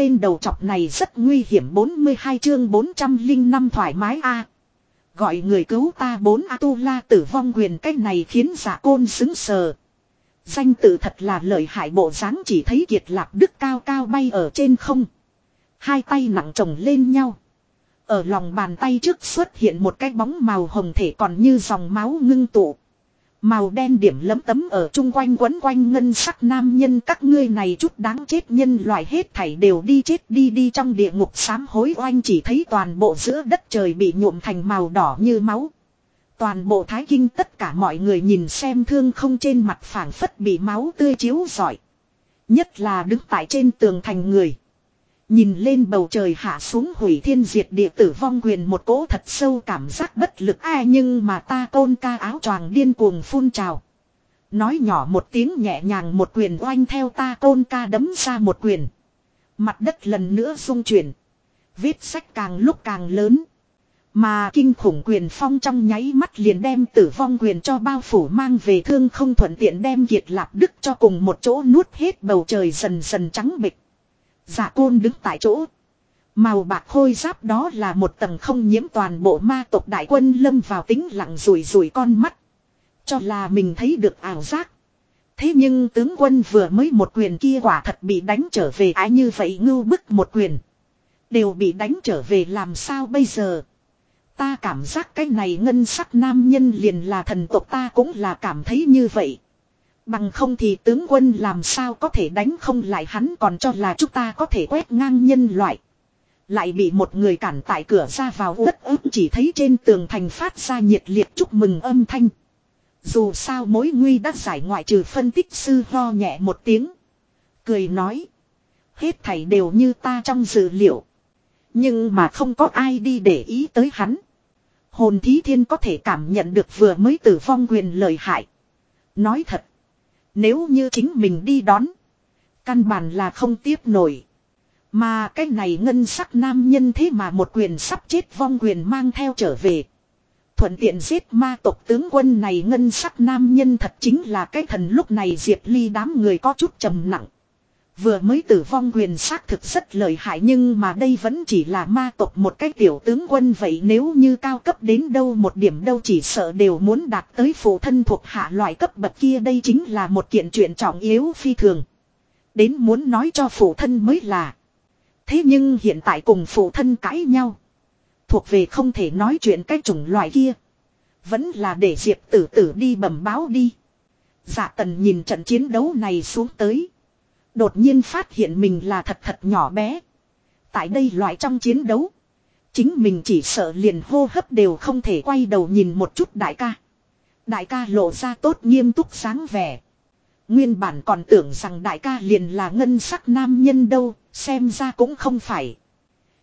tên đầu chọc này rất nguy hiểm 42 chương 405 thoải mái a Gọi người cứu ta bốn A-tu-la tử vong quyền cách này khiến giả côn xứng sờ. Danh tự thật là lợi hại, bộ dáng chỉ thấy kiệt lạc đức cao cao bay ở trên không. Hai tay nặng chồng lên nhau. Ở lòng bàn tay trước xuất hiện một cái bóng màu hồng thể còn như dòng máu ngưng tụ. Màu đen điểm lấm tấm ở chung quanh quấn quanh ngân sắc nam nhân, các ngươi này chút đáng chết nhân loại hết thảy đều đi chết đi đi trong địa ngục sám hối oanh chỉ thấy toàn bộ giữa đất trời bị nhuộm thành màu đỏ như máu. Toàn bộ thái kinh tất cả mọi người nhìn xem thương không trên mặt phảng phất bị máu tươi chiếu rọi. Nhất là đứng tại trên tường thành người. Nhìn lên bầu trời hạ xuống hủy thiên diệt địa tử vong quyền một cỗ thật sâu cảm giác bất lực ai nhưng mà ta tôn ca áo choàng điên cuồng phun trào. Nói nhỏ một tiếng nhẹ nhàng một quyền oanh theo ta tôn ca đấm ra một quyền. Mặt đất lần nữa rung chuyển. Vết sách càng lúc càng lớn. Mà kinh khủng quyền phong trong nháy mắt liền đem tử vong quyền cho bao phủ mang về thương không thuận tiện đem kiệt lạc đức cho cùng một chỗ nuốt hết bầu trời dần dần trắng bịch. Dạ côn đứng tại chỗ. Màu bạc khôi giáp đó là một tầng không nhiễm toàn bộ ma tộc đại quân lâm vào tính lặng rủi rủi con mắt. Cho là mình thấy được ảo giác. Thế nhưng tướng quân vừa mới một quyền kia quả thật bị đánh trở về ái như vậy ngưu bức một quyền. Đều bị đánh trở về làm sao bây giờ. Ta cảm giác cái này ngân sắc nam nhân liền là thần tộc ta cũng là cảm thấy như vậy. Bằng không thì tướng quân làm sao có thể đánh không lại hắn còn cho là chúng ta có thể quét ngang nhân loại. Lại bị một người cản tại cửa ra vào đất ức chỉ thấy trên tường thành phát ra nhiệt liệt chúc mừng âm thanh. Dù sao mối nguy đã giải ngoại trừ phân tích sư ho nhẹ một tiếng. Cười nói. Hết thảy đều như ta trong dự liệu. Nhưng mà không có ai đi để ý tới hắn. Hồn thí thiên có thể cảm nhận được vừa mới tử vong quyền lời hại. Nói thật. Nếu như chính mình đi đón. Căn bản là không tiếp nổi. Mà cái này ngân sắc nam nhân thế mà một quyền sắp chết vong quyền mang theo trở về. Thuận tiện giết ma tộc tướng quân này ngân sắc nam nhân thật chính là cái thần lúc này diệt ly đám người có chút trầm nặng. Vừa mới tử vong quyền xác thực rất lợi hại nhưng mà đây vẫn chỉ là ma tộc một cái tiểu tướng quân vậy nếu như cao cấp đến đâu một điểm đâu chỉ sợ đều muốn đạt tới phụ thân thuộc hạ loại cấp bậc kia đây chính là một kiện chuyện trọng yếu phi thường. Đến muốn nói cho phụ thân mới là. Thế nhưng hiện tại cùng phụ thân cãi nhau. Thuộc về không thể nói chuyện cái chủng loại kia. Vẫn là để Diệp tử tử đi bẩm báo đi. Dạ tần nhìn trận chiến đấu này xuống tới. Đột nhiên phát hiện mình là thật thật nhỏ bé. Tại đây loại trong chiến đấu. Chính mình chỉ sợ liền hô hấp đều không thể quay đầu nhìn một chút đại ca. Đại ca lộ ra tốt nghiêm túc sáng vẻ. Nguyên bản còn tưởng rằng đại ca liền là ngân sắc nam nhân đâu, xem ra cũng không phải.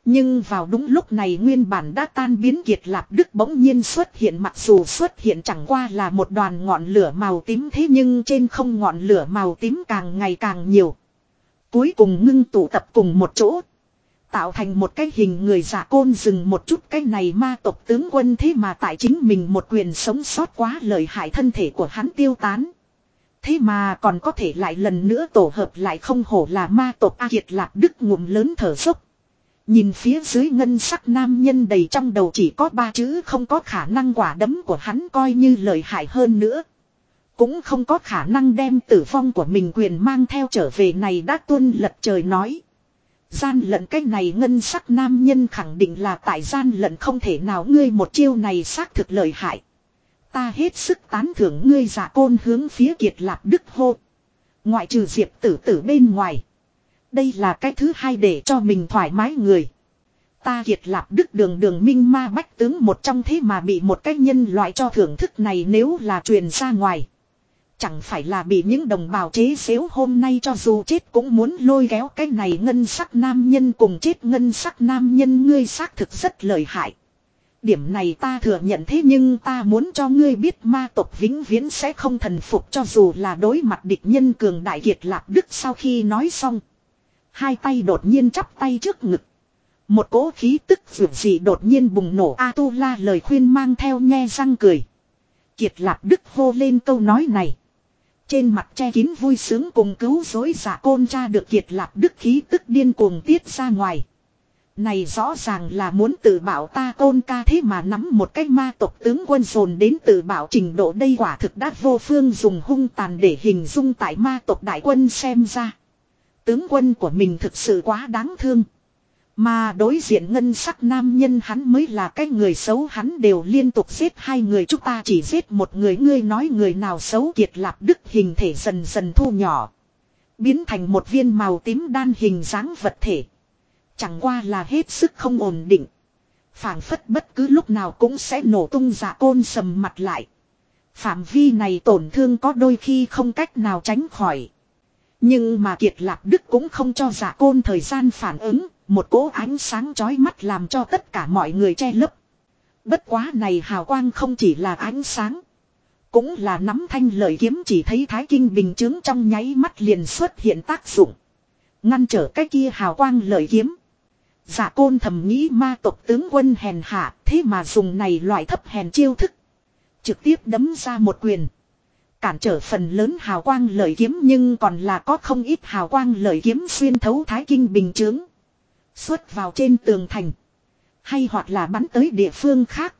Nhưng vào đúng lúc này nguyên bản đã tan biến kiệt lạc đức bỗng nhiên xuất hiện mặc dù xuất hiện chẳng qua là một đoàn ngọn lửa màu tím thế nhưng trên không ngọn lửa màu tím càng ngày càng nhiều. Cuối cùng ngưng tụ tập cùng một chỗ. Tạo thành một cái hình người giả côn dừng một chút cái này ma tộc tướng quân thế mà tại chính mình một quyền sống sót quá lợi hại thân thể của hắn tiêu tán. Thế mà còn có thể lại lần nữa tổ hợp lại không hổ là ma tộc A Kiệt Lạc Đức ngụm lớn thở dốc. Nhìn phía dưới ngân sắc nam nhân đầy trong đầu chỉ có ba chữ không có khả năng quả đấm của hắn coi như lợi hại hơn nữa. Cũng không có khả năng đem tử vong của mình quyền mang theo trở về này đã tuân lật trời nói. Gian lận cái này ngân sắc nam nhân khẳng định là tại gian lận không thể nào ngươi một chiêu này xác thực lợi hại. Ta hết sức tán thưởng ngươi giả côn hướng phía kiệt lạc đức hô. Ngoại trừ diệp tử tử bên ngoài. Đây là cái thứ hai để cho mình thoải mái người. Ta kiệt lạp đức đường đường minh ma bách tướng một trong thế mà bị một cái nhân loại cho thưởng thức này nếu là truyền ra ngoài. Chẳng phải là bị những đồng bào chế xếu hôm nay cho dù chết cũng muốn lôi kéo cái này ngân sắc nam nhân cùng chết ngân sắc nam nhân ngươi xác thực rất lợi hại. Điểm này ta thừa nhận thế nhưng ta muốn cho ngươi biết ma tộc vĩnh viễn sẽ không thần phục cho dù là đối mặt địch nhân cường đại kiệt lạc đức sau khi nói xong. Hai tay đột nhiên chắp tay trước ngực. Một cỗ khí tức vượt dị đột nhiên bùng nổ A-tu-la lời khuyên mang theo nghe răng cười. Kiệt lạc đức hô lên câu nói này. Trên mặt che kín vui sướng cùng cứu dối giả côn cha được kiệt lạp đức khí tức điên cuồng tiết ra ngoài. Này rõ ràng là muốn tự bảo ta côn ca thế mà nắm một cái ma tộc tướng quân dồn đến tự bảo trình độ đây quả thực đã vô phương dùng hung tàn để hình dung tại ma tộc đại quân xem ra. Tướng quân của mình thực sự quá đáng thương. Mà đối diện ngân sắc nam nhân hắn mới là cái người xấu hắn đều liên tục giết hai người chúng ta chỉ giết một người ngươi nói người nào xấu kiệt lạp đức hình thể dần dần thu nhỏ. Biến thành một viên màu tím đan hình dáng vật thể. Chẳng qua là hết sức không ổn định. phảng phất bất cứ lúc nào cũng sẽ nổ tung giả côn sầm mặt lại. Phạm vi này tổn thương có đôi khi không cách nào tránh khỏi. Nhưng mà Kiệt Lạp Đức cũng không cho giả côn thời gian phản ứng, một cỗ ánh sáng chói mắt làm cho tất cả mọi người che lấp. Bất quá này hào quang không chỉ là ánh sáng. Cũng là nắm thanh lợi kiếm chỉ thấy thái kinh bình chứng trong nháy mắt liền xuất hiện tác dụng. Ngăn trở cái kia hào quang lợi kiếm. Giả côn thầm nghĩ ma tộc tướng quân hèn hạ, thế mà dùng này loại thấp hèn chiêu thức. Trực tiếp đấm ra một quyền. Cản trở phần lớn hào quang lợi kiếm nhưng còn là có không ít hào quang lợi kiếm xuyên thấu thái kinh bình chướng. Xuất vào trên tường thành. Hay hoặc là bắn tới địa phương khác.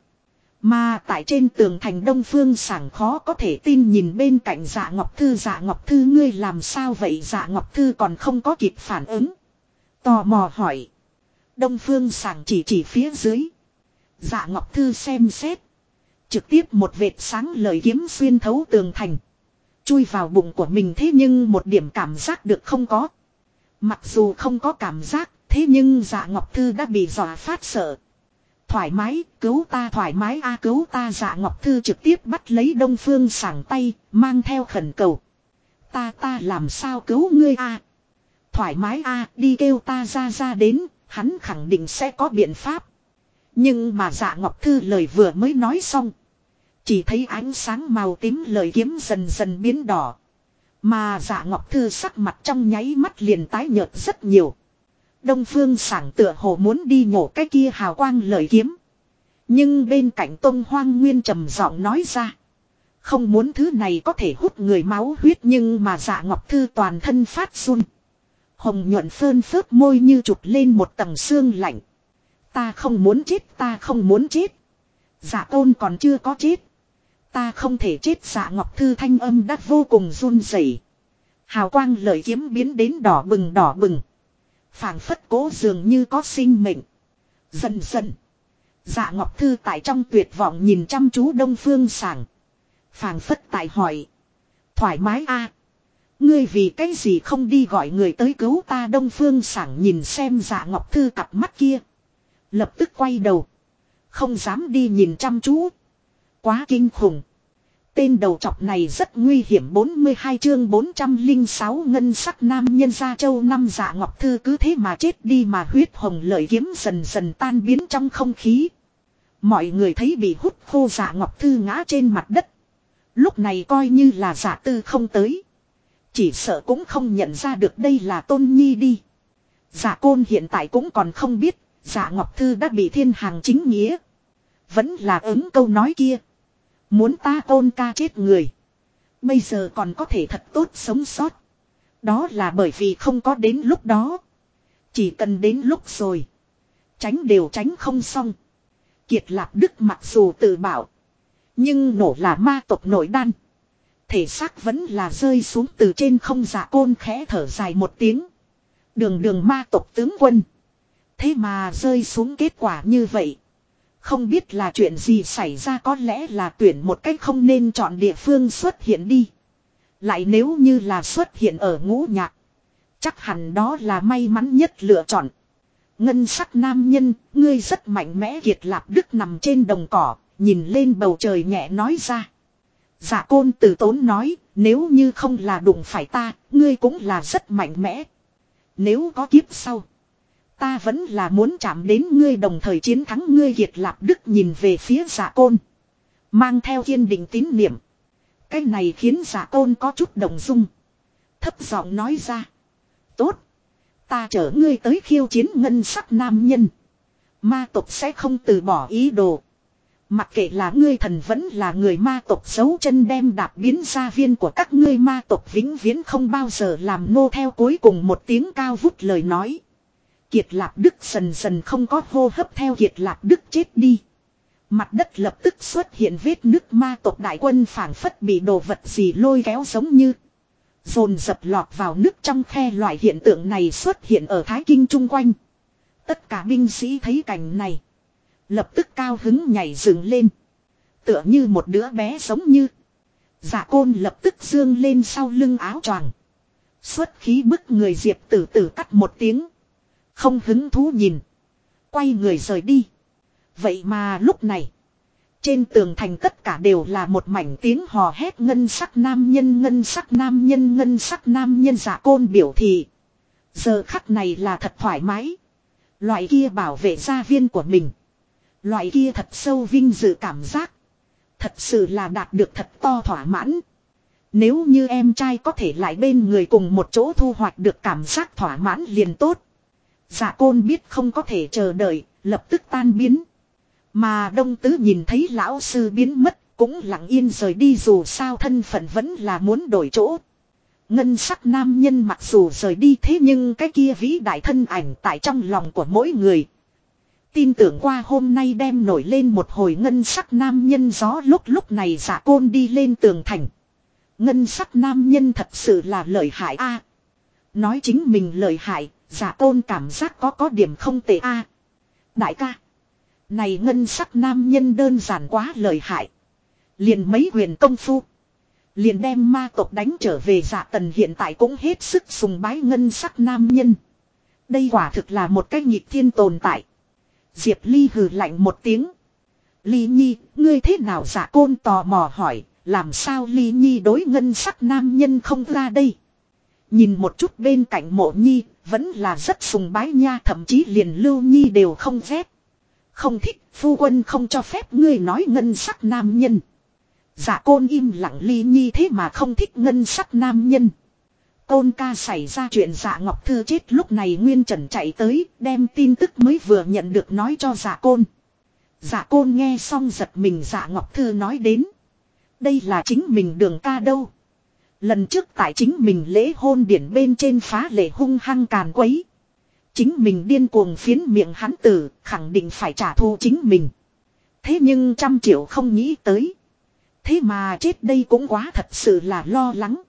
Mà tại trên tường thành đông phương sảng khó có thể tin nhìn bên cạnh dạ ngọc thư dạ ngọc thư ngươi làm sao vậy dạ ngọc thư còn không có kịp phản ứng. Tò mò hỏi. Đông phương sảng chỉ chỉ phía dưới. Dạ ngọc thư xem xét. Trực tiếp một vệt sáng lời kiếm xuyên thấu tường thành. Chui vào bụng của mình thế nhưng một điểm cảm giác được không có. Mặc dù không có cảm giác, thế nhưng dạ ngọc thư đã bị dọa phát sợ. Thoải mái, cứu ta thoải mái a cứu ta dạ ngọc thư trực tiếp bắt lấy đông phương sảng tay, mang theo khẩn cầu. Ta ta làm sao cứu ngươi a Thoải mái a đi kêu ta ra ra đến, hắn khẳng định sẽ có biện pháp. Nhưng mà dạ ngọc thư lời vừa mới nói xong. Chỉ thấy ánh sáng màu tím lời kiếm dần dần biến đỏ. Mà dạ ngọc thư sắc mặt trong nháy mắt liền tái nhợt rất nhiều. Đông phương sảng tựa hồ muốn đi nhổ cái kia hào quang lời kiếm. Nhưng bên cạnh tông hoang nguyên trầm giọng nói ra. Không muốn thứ này có thể hút người máu huyết nhưng mà dạ ngọc thư toàn thân phát run. Hồng nhuận phơn phớt môi như chụp lên một tầng xương lạnh. Ta không muốn chết, ta không muốn chết. Dạ tôn còn chưa có chết. Ta không thể chết dạ ngọc thư thanh âm đắt vô cùng run rẩy. Hào quang lợi kiếm biến đến đỏ bừng đỏ bừng phảng phất cố dường như có sinh mệnh. Dần dần. Dạ ngọc thư tại trong tuyệt vọng nhìn chăm chú đông phương sảng. phảng phất tại hỏi. Thoải mái a, Ngươi vì cái gì không đi gọi người tới cứu ta đông phương sảng nhìn xem dạ ngọc thư cặp mắt kia. Lập tức quay đầu. Không dám đi nhìn chăm chú. Quá kinh khủng. Tên đầu chọc này rất nguy hiểm 42 chương 406 ngân sắc nam nhân gia châu năm dạ ngọc thư cứ thế mà chết đi mà huyết hồng lợi kiếm dần dần tan biến trong không khí. Mọi người thấy bị hút khô dạ ngọc thư ngã trên mặt đất. Lúc này coi như là giả dạ tư không tới. Chỉ sợ cũng không nhận ra được đây là tôn nhi đi. Giả dạ côn hiện tại cũng còn không biết, giả dạ ngọc thư đã bị thiên hàng chính nghĩa. Vẫn là ứng câu nói kia. Muốn ta tôn ca chết người. Bây giờ còn có thể thật tốt sống sót. Đó là bởi vì không có đến lúc đó. Chỉ cần đến lúc rồi. Tránh đều tránh không xong. Kiệt lạc Đức mặc dù tự bảo. Nhưng nổ là ma tộc nội đan. Thể xác vẫn là rơi xuống từ trên không giả côn khẽ thở dài một tiếng. Đường đường ma tộc tướng quân. Thế mà rơi xuống kết quả như vậy. Không biết là chuyện gì xảy ra có lẽ là tuyển một cách không nên chọn địa phương xuất hiện đi. Lại nếu như là xuất hiện ở ngũ nhạc. Chắc hẳn đó là may mắn nhất lựa chọn. Ngân sắc nam nhân, ngươi rất mạnh mẽ kiệt lạp đức nằm trên đồng cỏ, nhìn lên bầu trời nhẹ nói ra. giả côn từ tốn nói, nếu như không là đụng phải ta, ngươi cũng là rất mạnh mẽ. Nếu có kiếp sau. Ta vẫn là muốn chạm đến ngươi đồng thời chiến thắng ngươi Kiệt Lạp Đức nhìn về phía giả côn. Mang theo kiên định tín niệm. Cái này khiến giả côn có chút đồng dung. Thấp giọng nói ra. Tốt. Ta chở ngươi tới khiêu chiến ngân sắc nam nhân. Ma tộc sẽ không từ bỏ ý đồ. Mặc kệ là ngươi thần vẫn là người ma tộc xấu chân đem đạp biến gia viên của các ngươi ma tộc vĩnh viễn không bao giờ làm nô theo cuối cùng một tiếng cao vút lời nói. Kiệt Lạp Đức dần dần không có hô hấp theo Kiệt Lạp Đức chết đi. Mặt đất lập tức xuất hiện vết nước ma tộc đại quân phảng phất bị đồ vật gì lôi kéo giống như. Dồn dập lọt vào nước trong khe loại hiện tượng này xuất hiện ở Thái Kinh chung quanh. Tất cả binh sĩ thấy cảnh này. Lập tức cao hứng nhảy dựng lên. Tựa như một đứa bé giống như. giả côn lập tức dương lên sau lưng áo choàng. Xuất khí bức người diệp tử tử cắt một tiếng. Không hứng thú nhìn. Quay người rời đi. Vậy mà lúc này. Trên tường thành tất cả đều là một mảnh tiếng hò hét ngân sắc nam nhân, ngân sắc nam nhân, ngân sắc nam nhân giả côn biểu thị. Giờ khắc này là thật thoải mái. Loại kia bảo vệ gia viên của mình. Loại kia thật sâu vinh dự cảm giác. Thật sự là đạt được thật to thỏa mãn. Nếu như em trai có thể lại bên người cùng một chỗ thu hoạch được cảm giác thỏa mãn liền tốt. Dạ côn biết không có thể chờ đợi, lập tức tan biến. Mà đông tứ nhìn thấy lão sư biến mất, cũng lặng yên rời đi dù sao thân phận vẫn là muốn đổi chỗ. Ngân sắc nam nhân mặc dù rời đi thế nhưng cái kia vĩ đại thân ảnh tại trong lòng của mỗi người. Tin tưởng qua hôm nay đem nổi lên một hồi ngân sắc nam nhân gió lúc lúc này giả côn đi lên tường thành. Ngân sắc nam nhân thật sự là lợi hại a Nói chính mình lợi hại, giả tôn cảm giác có có điểm không tệ a Đại ca. Này ngân sắc nam nhân đơn giản quá lợi hại. Liền mấy huyền công phu. Liền đem ma tộc đánh trở về giả tần hiện tại cũng hết sức sùng bái ngân sắc nam nhân. Đây quả thực là một cái nhịp thiên tồn tại. Diệp Ly hừ lạnh một tiếng. Ly Nhi, ngươi thế nào giả côn tò mò hỏi, làm sao Ly Nhi đối ngân sắc nam nhân không ra đây? Nhìn một chút bên cạnh mộ Nhi, vẫn là rất sùng bái nha thậm chí liền Lưu Nhi đều không ghét. Không thích, phu quân không cho phép ngươi nói ngân sắc nam nhân. Dạ côn im lặng ly nhi thế mà không thích ngân sắc nam nhân. Côn ca xảy ra chuyện dạ ngọc thư chết lúc này Nguyên Trần chạy tới đem tin tức mới vừa nhận được nói cho dạ côn. Dạ côn nghe xong giật mình dạ ngọc thư nói đến. Đây là chính mình đường ca đâu. Lần trước tại chính mình lễ hôn điển bên trên phá lệ hung hăng càn quấy. Chính mình điên cuồng phiến miệng hắn tử, khẳng định phải trả thù chính mình. Thế nhưng trăm triệu không nghĩ tới. Thế mà chết đây cũng quá thật sự là lo lắng.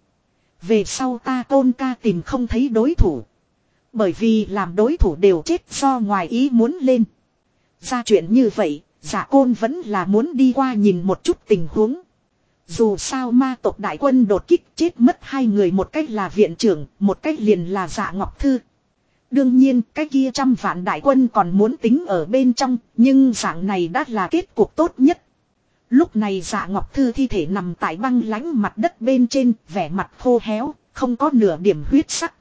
Về sau ta tôn ca tìm không thấy đối thủ. Bởi vì làm đối thủ đều chết do ngoài ý muốn lên. Ra chuyện như vậy, giả côn vẫn là muốn đi qua nhìn một chút tình huống. Dù sao ma tộc đại quân đột kích chết mất hai người một cách là viện trưởng, một cách liền là dạ ngọc thư. Đương nhiên cái kia trăm vạn đại quân còn muốn tính ở bên trong, nhưng dạng này đã là kết cục tốt nhất. Lúc này dạ ngọc thư thi thể nằm tại băng lánh mặt đất bên trên, vẻ mặt khô héo, không có nửa điểm huyết sắc.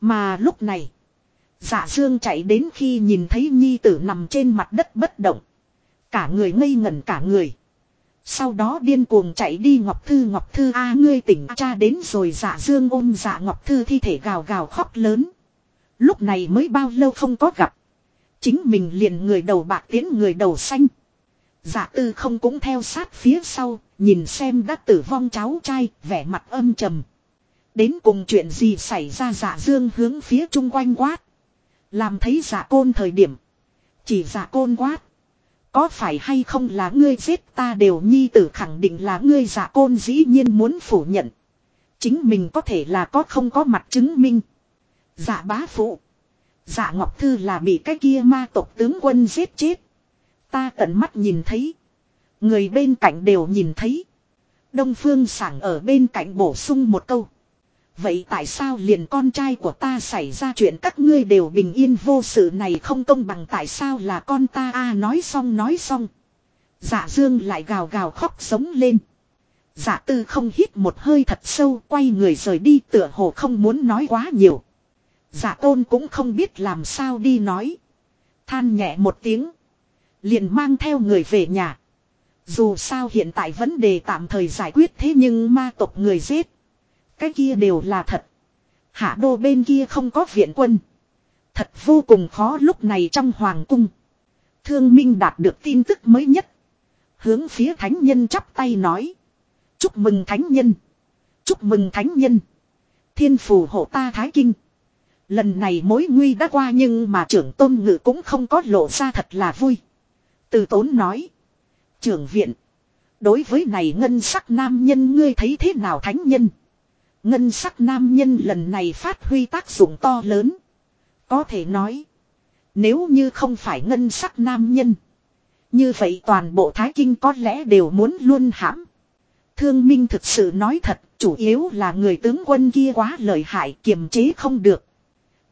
Mà lúc này, dạ dương chạy đến khi nhìn thấy nhi tử nằm trên mặt đất bất động. Cả người ngây ngẩn cả người. Sau đó điên cuồng chạy đi Ngọc Thư Ngọc Thư a ngươi tỉnh cha đến rồi dạ dương ôm dạ Ngọc Thư thi thể gào gào khóc lớn. Lúc này mới bao lâu không có gặp. Chính mình liền người đầu bạc tiến người đầu xanh. Dạ tư không cũng theo sát phía sau, nhìn xem đã tử vong cháu trai, vẻ mặt âm trầm. Đến cùng chuyện gì xảy ra dạ dương hướng phía chung quanh quát. Làm thấy dạ côn thời điểm. Chỉ dạ côn quát. Có phải hay không là ngươi giết ta đều nhi tử khẳng định là ngươi giả côn dĩ nhiên muốn phủ nhận. Chính mình có thể là có không có mặt chứng minh. giả bá phụ. giả Ngọc Thư là bị cái kia ma tộc tướng quân giết chết. Ta tận mắt nhìn thấy. Người bên cạnh đều nhìn thấy. Đông Phương sảng ở bên cạnh bổ sung một câu. Vậy tại sao liền con trai của ta xảy ra chuyện các ngươi đều bình yên vô sự này không công bằng tại sao là con ta a, nói xong nói xong. Dạ dương lại gào gào khóc sống lên. Dạ tư không hít một hơi thật sâu, quay người rời đi, tựa hồ không muốn nói quá nhiều. Dạ tôn cũng không biết làm sao đi nói. Than nhẹ một tiếng. Liền mang theo người về nhà. Dù sao hiện tại vấn đề tạm thời giải quyết thế nhưng ma tộc người giết. Cái kia đều là thật. Hạ đô bên kia không có viện quân. Thật vô cùng khó lúc này trong hoàng cung. Thương Minh đạt được tin tức mới nhất. Hướng phía thánh nhân chắp tay nói. Chúc mừng thánh nhân. Chúc mừng thánh nhân. Thiên phù hộ ta thái kinh. Lần này mối nguy đã qua nhưng mà trưởng tôn ngự cũng không có lộ ra thật là vui. Từ tốn nói. Trưởng viện. Đối với này ngân sắc nam nhân ngươi thấy thế nào thánh nhân. Ngân sắc nam nhân lần này phát huy tác dụng to lớn. Có thể nói. Nếu như không phải ngân sắc nam nhân. Như vậy toàn bộ Thái Kinh có lẽ đều muốn luôn hãm. Thương Minh thực sự nói thật, chủ yếu là người tướng quân kia quá lợi hại kiềm chế không được.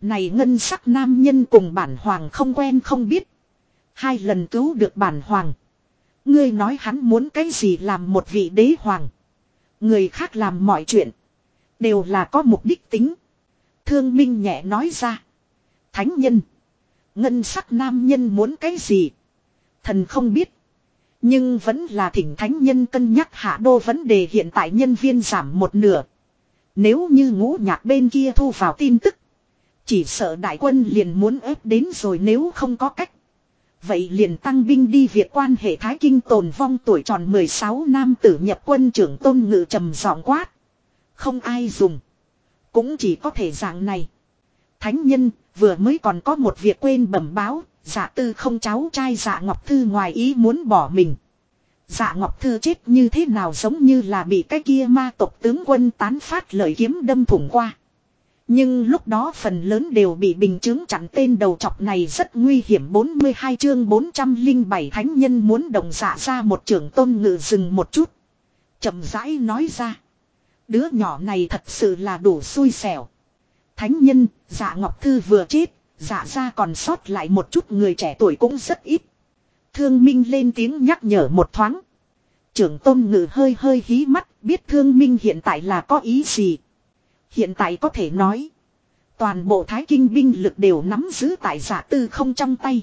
Này ngân sắc nam nhân cùng bản hoàng không quen không biết. Hai lần cứu được bản hoàng. Ngươi nói hắn muốn cái gì làm một vị đế hoàng. Người khác làm mọi chuyện. Đều là có mục đích tính. Thương Minh nhẹ nói ra. Thánh nhân. Ngân sắc nam nhân muốn cái gì. Thần không biết. Nhưng vẫn là thỉnh thánh nhân cân nhắc hạ đô vấn đề hiện tại nhân viên giảm một nửa. Nếu như ngũ nhạc bên kia thu vào tin tức. Chỉ sợ đại quân liền muốn ép đến rồi nếu không có cách. Vậy liền tăng binh đi việc quan hệ Thái Kinh tồn vong tuổi tròn 16 năm tử nhập quân trưởng tôn ngự trầm giọng quát. Không ai dùng. Cũng chỉ có thể dạng này. Thánh nhân, vừa mới còn có một việc quên bẩm báo. Dạ tư không cháu trai dạ ngọc thư ngoài ý muốn bỏ mình. Dạ Ngọc Thư chết như thế nào giống như là bị cái kia ma tộc tướng quân tán phát lời kiếm đâm thủng qua. Nhưng lúc đó phần lớn đều bị bình chứng chặn tên đầu chọc này rất nguy hiểm 42 chương 407 thánh nhân muốn đồng dạ ra một trưởng tôn ngự dừng một chút. chậm rãi nói ra. Đứa nhỏ này thật sự là đủ xui xẻo. Thánh nhân, dạ Ngọc Thư vừa chết, dạ ra còn sót lại một chút người trẻ tuổi cũng rất ít. Thương Minh lên tiếng nhắc nhở một thoáng. Trưởng tôn ngự hơi hơi hí mắt, biết thương Minh hiện tại là có ý gì. Hiện tại có thể nói. Toàn bộ thái kinh binh lực đều nắm giữ tại giả tư không trong tay.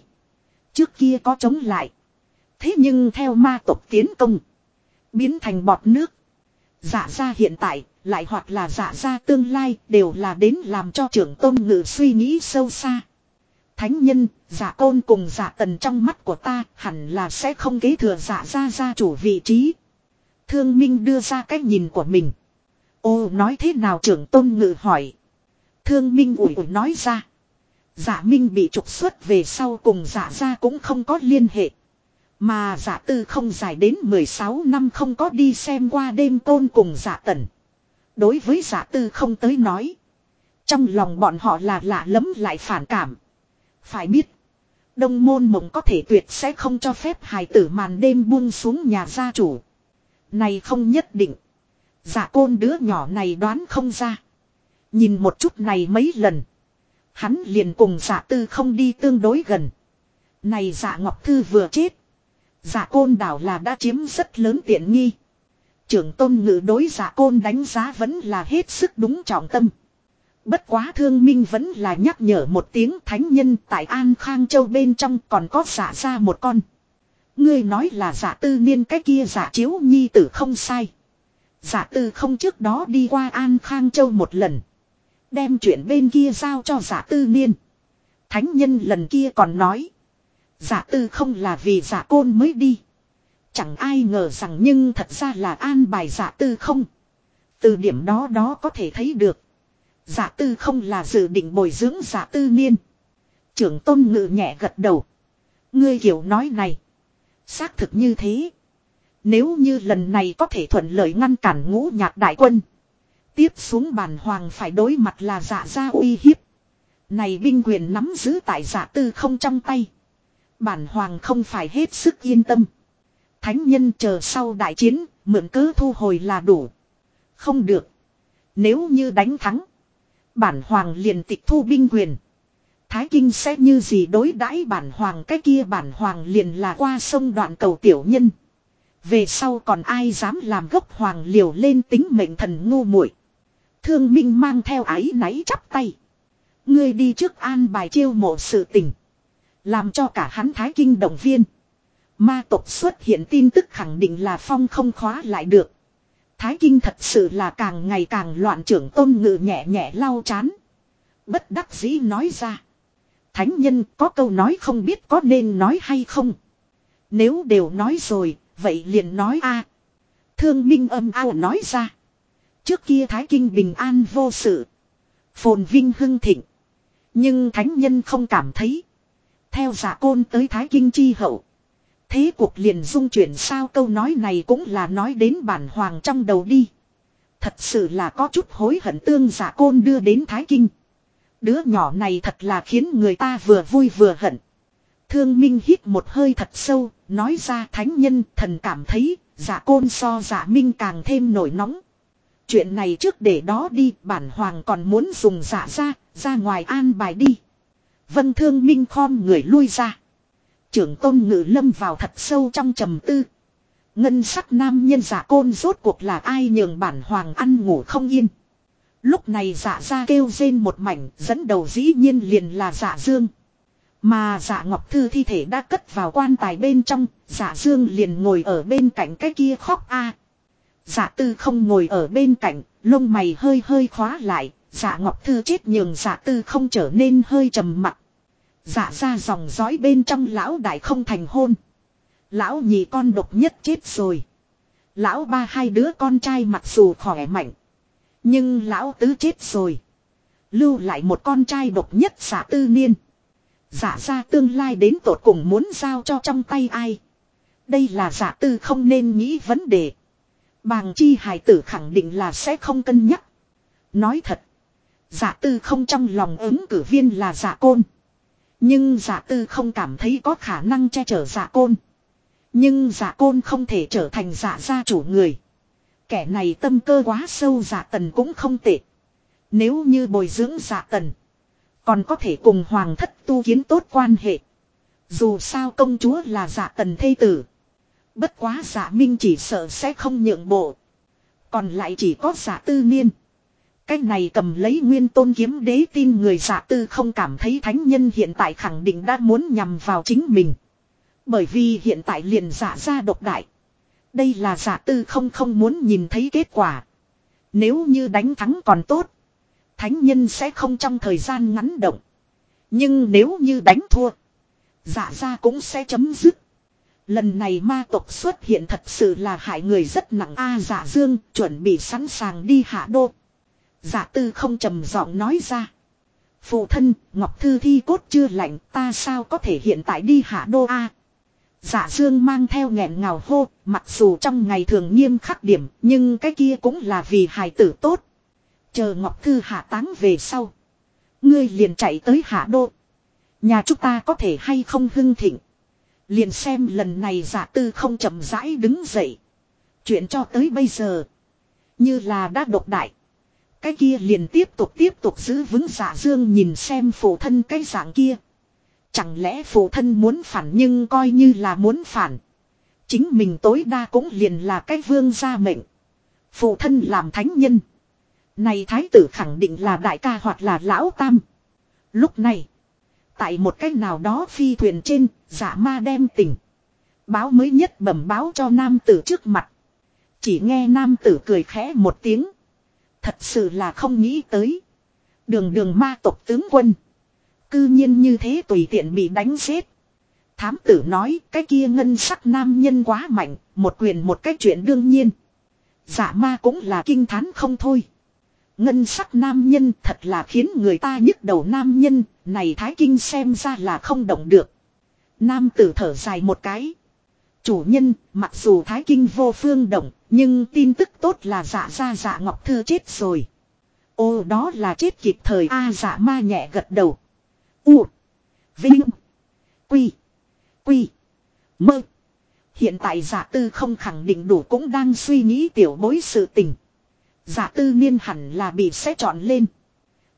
Trước kia có chống lại. Thế nhưng theo ma tộc tiến công. Biến thành bọt nước dạ ra hiện tại, lại hoặc là dạ ra tương lai, đều là đến làm cho trưởng tôn ngự suy nghĩ sâu xa. Thánh nhân, dạ giả côn cùng giả tần trong mắt của ta hẳn là sẽ không kế thừa giả ra gia chủ vị trí. Thương Minh đưa ra cách nhìn của mình. Ô nói thế nào trưởng tôn ngự hỏi. Thương Minh ủi ủi nói ra. Giả Minh bị trục xuất về sau cùng giả ra cũng không có liên hệ. Mà giả tư không dài đến 16 năm không có đi xem qua đêm tôn cùng giả tần. Đối với giả tư không tới nói. Trong lòng bọn họ là lạ lắm lại phản cảm. Phải biết. Đông môn mộng có thể tuyệt sẽ không cho phép hài tử màn đêm buông xuống nhà gia chủ. Này không nhất định. Giả côn đứa nhỏ này đoán không ra. Nhìn một chút này mấy lần. Hắn liền cùng giả tư không đi tương đối gần. Này giả ngọc thư vừa chết. Giả côn đảo là đã chiếm rất lớn tiện nghi. Trưởng tôn ngự đối giả côn đánh giá vẫn là hết sức đúng trọng tâm. Bất quá thương minh vẫn là nhắc nhở một tiếng thánh nhân tại An Khang Châu bên trong còn có giả ra một con. Ngươi nói là giả tư niên cái kia giả chiếu nhi tử không sai. Giả tư không trước đó đi qua An Khang Châu một lần. Đem chuyện bên kia giao cho giả tư niên. Thánh nhân lần kia còn nói. Giả tư không là vì giả côn mới đi. Chẳng ai ngờ rằng nhưng thật ra là an bài giả tư không. Từ điểm đó đó có thể thấy được. Giả tư không là dự định bồi dưỡng giả tư niên. Trưởng tôn ngự nhẹ gật đầu. Ngươi hiểu nói này. Xác thực như thế. Nếu như lần này có thể thuận lợi ngăn cản ngũ nhạc đại quân. Tiếp xuống bàn hoàng phải đối mặt là giả gia uy hiếp. Này binh quyền nắm giữ tại giả tư không trong tay. Bản hoàng không phải hết sức yên tâm. Thánh nhân chờ sau đại chiến, mượn cớ thu hồi là đủ. Không được. Nếu như đánh thắng. Bản hoàng liền tịch thu binh quyền. Thái Kinh sẽ như gì đối đãi bản hoàng cái kia bản hoàng liền là qua sông đoạn cầu tiểu nhân. Về sau còn ai dám làm gốc hoàng liều lên tính mệnh thần ngu muội. Thương Minh mang theo ái náy chắp tay. Ngươi đi trước an bài chiêu mộ sự tình. Làm cho cả hắn Thái Kinh động viên. Ma tộc xuất hiện tin tức khẳng định là phong không khóa lại được. Thái Kinh thật sự là càng ngày càng loạn trưởng tôn ngự nhẹ nhẹ lau chán. Bất đắc dĩ nói ra. Thánh nhân có câu nói không biết có nên nói hay không. Nếu đều nói rồi, vậy liền nói a Thương minh âm ao nói ra. Trước kia Thái Kinh bình an vô sự. Phồn vinh hưng thịnh. Nhưng thánh nhân không cảm thấy. Theo giả côn tới Thái Kinh chi hậu. Thế cuộc liền dung chuyển sao câu nói này cũng là nói đến bản hoàng trong đầu đi. Thật sự là có chút hối hận tương giả côn đưa đến Thái Kinh. Đứa nhỏ này thật là khiến người ta vừa vui vừa hận. Thương Minh hít một hơi thật sâu, nói ra thánh nhân thần cảm thấy, giả côn so giả minh càng thêm nổi nóng. Chuyện này trước để đó đi, bản hoàng còn muốn dùng giả ra, ra ngoài an bài đi. Vân thương minh khom người lui ra. Trưởng tôn ngự lâm vào thật sâu trong trầm tư. Ngân sắc nam nhân giả côn rốt cuộc là ai nhường bản hoàng ăn ngủ không yên. Lúc này giả ra kêu rên một mảnh dẫn đầu dĩ nhiên liền là giả dương. Mà giả ngọc thư thi thể đã cất vào quan tài bên trong, giả dương liền ngồi ở bên cạnh cái kia khóc a. Giả tư không ngồi ở bên cạnh, lông mày hơi hơi khóa lại, Dạ ngọc thư chết nhường dạ tư không trở nên hơi trầm mặt. Dạ ra dòng dõi bên trong lão đại không thành hôn. Lão nhị con độc nhất chết rồi. Lão ba hai đứa con trai mặc dù khỏe mạnh. Nhưng lão tứ chết rồi. Lưu lại một con trai độc nhất giả tư niên. Giả ra tương lai đến tột cùng muốn giao cho trong tay ai. Đây là giả tư không nên nghĩ vấn đề. Bàng chi hải tử khẳng định là sẽ không cân nhắc. Nói thật. Giả tư không trong lòng ứng cử viên là giả côn. Nhưng giả tư không cảm thấy có khả năng che chở giả côn. Nhưng giả côn không thể trở thành giả gia chủ người. Kẻ này tâm cơ quá sâu giả tần cũng không tệ. Nếu như bồi dưỡng giả tần. Còn có thể cùng hoàng thất tu kiến tốt quan hệ. Dù sao công chúa là giả tần thây tử. Bất quá giả minh chỉ sợ sẽ không nhượng bộ. Còn lại chỉ có giả tư niên. Cái này cầm lấy nguyên tôn kiếm đế tin người giả tư không cảm thấy thánh nhân hiện tại khẳng định đã muốn nhằm vào chính mình. Bởi vì hiện tại liền giả ra độc đại. Đây là giả tư không không muốn nhìn thấy kết quả. Nếu như đánh thắng còn tốt. Thánh nhân sẽ không trong thời gian ngắn động. Nhưng nếu như đánh thua. Giả ra cũng sẽ chấm dứt. Lần này ma tộc xuất hiện thật sự là hại người rất nặng a, giả dương, chuẩn bị sẵn sàng đi hạ đô. Giả tư không trầm giọng nói ra. Phụ thân, Ngọc Thư thi cốt chưa lạnh ta sao có thể hiện tại đi hạ đô a Giả dương mang theo nghẹn ngào hô, mặc dù trong ngày thường nghiêm khắc điểm, nhưng cái kia cũng là vì hài tử tốt. Chờ Ngọc Thư hạ táng về sau. Ngươi liền chạy tới hạ đô. Nhà chúng ta có thể hay không hưng thịnh. Liền xem lần này giả tư không chậm rãi đứng dậy. Chuyện cho tới bây giờ. Như là đã độc đại. Cái kia liền tiếp tục tiếp tục giữ vững giả dương nhìn xem phụ thân cái dạng kia. Chẳng lẽ phụ thân muốn phản nhưng coi như là muốn phản. Chính mình tối đa cũng liền là cái vương gia mệnh. Phụ thân làm thánh nhân. Này thái tử khẳng định là đại ca hoặc là lão tam. Lúc này. Tại một cách nào đó phi thuyền trên, giả ma đem tỉnh. Báo mới nhất bẩm báo cho nam tử trước mặt. Chỉ nghe nam tử cười khẽ một tiếng. Thật sự là không nghĩ tới. Đường đường ma tộc tướng quân. Cư nhiên như thế tùy tiện bị đánh giết. Thám tử nói cái kia ngân sắc nam nhân quá mạnh, một quyền một cách chuyện đương nhiên. Giả ma cũng là kinh thán không thôi. Ngân sắc nam nhân thật là khiến người ta nhức đầu nam nhân, này thái kinh xem ra là không động được. Nam tử thở dài một cái. Chủ nhân, mặc dù thái kinh vô phương động, nhưng tin tức tốt là dạ ra dạ ngọc thư chết rồi. Ô, đó là chết kịp thời A dạ ma nhẹ gật đầu. U. Vinh. Quy. Quy. Mơ. Hiện tại giả tư không khẳng định đủ cũng đang suy nghĩ tiểu bối sự tình. Giả tư niên hẳn là bị xét chọn lên.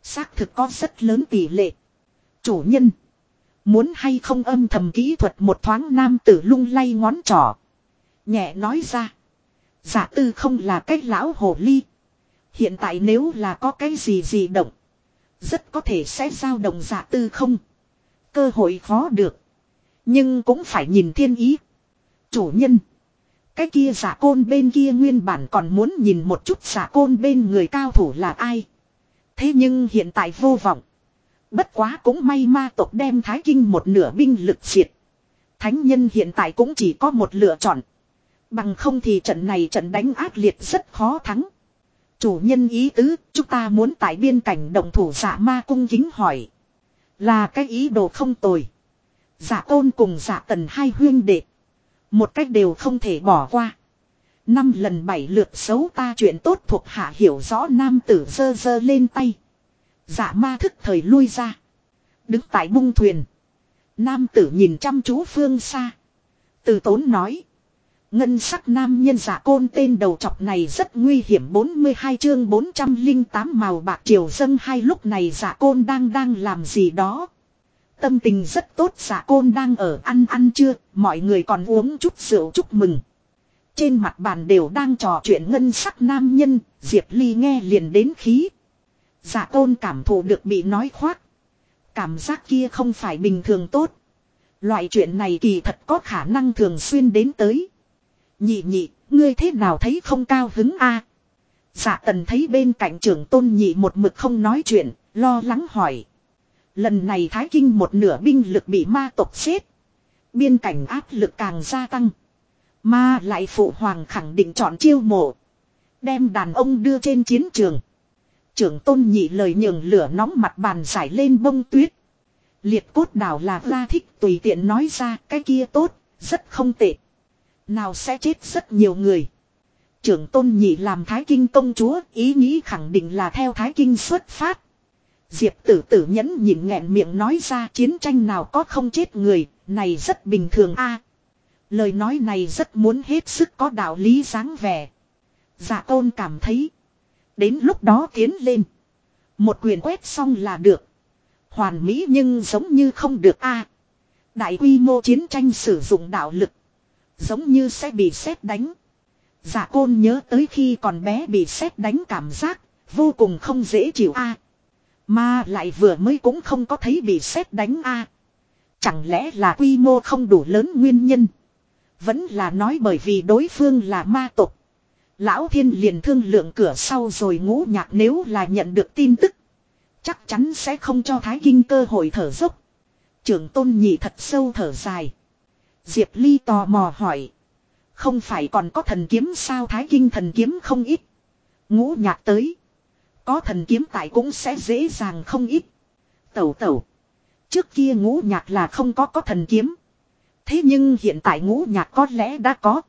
Xác thực có rất lớn tỷ lệ. Chủ nhân. Muốn hay không âm thầm kỹ thuật một thoáng nam tử lung lay ngón trỏ. Nhẹ nói ra. Giả tư không là cách lão hồ ly. Hiện tại nếu là có cái gì gì động. Rất có thể sẽ giao động giả tư không. Cơ hội khó được. Nhưng cũng phải nhìn thiên ý. Chủ nhân. Cái kia giả côn bên kia nguyên bản còn muốn nhìn một chút giả côn bên người cao thủ là ai. Thế nhưng hiện tại vô vọng. Bất quá cũng may ma tộc đem Thái Kinh một nửa binh lực diệt. Thánh nhân hiện tại cũng chỉ có một lựa chọn. Bằng không thì trận này trận đánh ác liệt rất khó thắng. Chủ nhân ý tứ, chúng ta muốn tại biên cảnh động thủ giả ma cung kính hỏi. Là cái ý đồ không tồi. Giả tôn cùng giả tần hai huyên đệ. Một cách đều không thể bỏ qua. Năm lần bảy lượt xấu ta chuyện tốt thuộc hạ hiểu rõ nam tử dơ dơ lên tay. Giả ma thức thời lui ra. Đứng tại bung thuyền. Nam tử nhìn chăm chú phương xa. Từ tốn nói. Ngân sắc nam nhân giả côn tên đầu chọc này rất nguy hiểm 42 chương 408 màu bạc triều dân hai lúc này giả côn đang đang làm gì đó. Tâm tình rất tốt giả côn đang ở ăn ăn chưa, mọi người còn uống chút rượu chúc mừng. Trên mặt bàn đều đang trò chuyện ngân sắc nam nhân, Diệp Ly nghe liền đến khí. Giả côn cảm thụ được bị nói khoác. Cảm giác kia không phải bình thường tốt. Loại chuyện này kỳ thật có khả năng thường xuyên đến tới. Nhị nhị, ngươi thế nào thấy không cao hứng a? À? Dạ tần thấy bên cạnh trưởng tôn nhị một mực không nói chuyện, lo lắng hỏi. Lần này Thái Kinh một nửa binh lực bị ma tộc xếp. Biên cảnh áp lực càng gia tăng. Ma lại phụ hoàng khẳng định chọn chiêu mộ. Đem đàn ông đưa trên chiến trường. Trưởng tôn nhị lời nhường lửa nóng mặt bàn giải lên bông tuyết. Liệt cốt đảo là la thích tùy tiện nói ra cái kia tốt, rất không tệ. Nào sẽ chết rất nhiều người. Trưởng tôn nhị làm thái kinh công chúa, ý nghĩ khẳng định là theo thái kinh xuất phát. Diệp tử tử nhẫn nhịn nghẹn miệng nói ra chiến tranh nào có không chết người, này rất bình thường a. lời nói này rất muốn hết sức có đạo lý dáng vẻ. Dạ tôn cảm thấy. Đến lúc đó tiến lên. Một quyền quét xong là được. Hoàn mỹ nhưng giống như không được a. đại quy mô chiến tranh sử dụng đạo lực. Giống như sẽ bị sét đánh. Dạ côn nhớ tới khi còn bé bị sét đánh cảm giác, vô cùng không dễ chịu a. Mà lại vừa mới cũng không có thấy bị sét đánh a. Chẳng lẽ là quy mô không đủ lớn nguyên nhân? Vẫn là nói bởi vì đối phương là ma tộc. Lão thiên liền thương lượng cửa sau rồi ngũ nhạc nếu là nhận được tin tức. Chắc chắn sẽ không cho Thái Kinh cơ hội thở dốc. Trưởng tôn nhị thật sâu thở dài. Diệp Ly tò mò hỏi. Không phải còn có thần kiếm sao Thái Kinh thần kiếm không ít. Ngũ nhạc tới. Có thần kiếm tại cũng sẽ dễ dàng không ít. Tẩu tẩu. Trước kia ngũ nhạc là không có có thần kiếm. Thế nhưng hiện tại ngũ nhạc có lẽ đã có.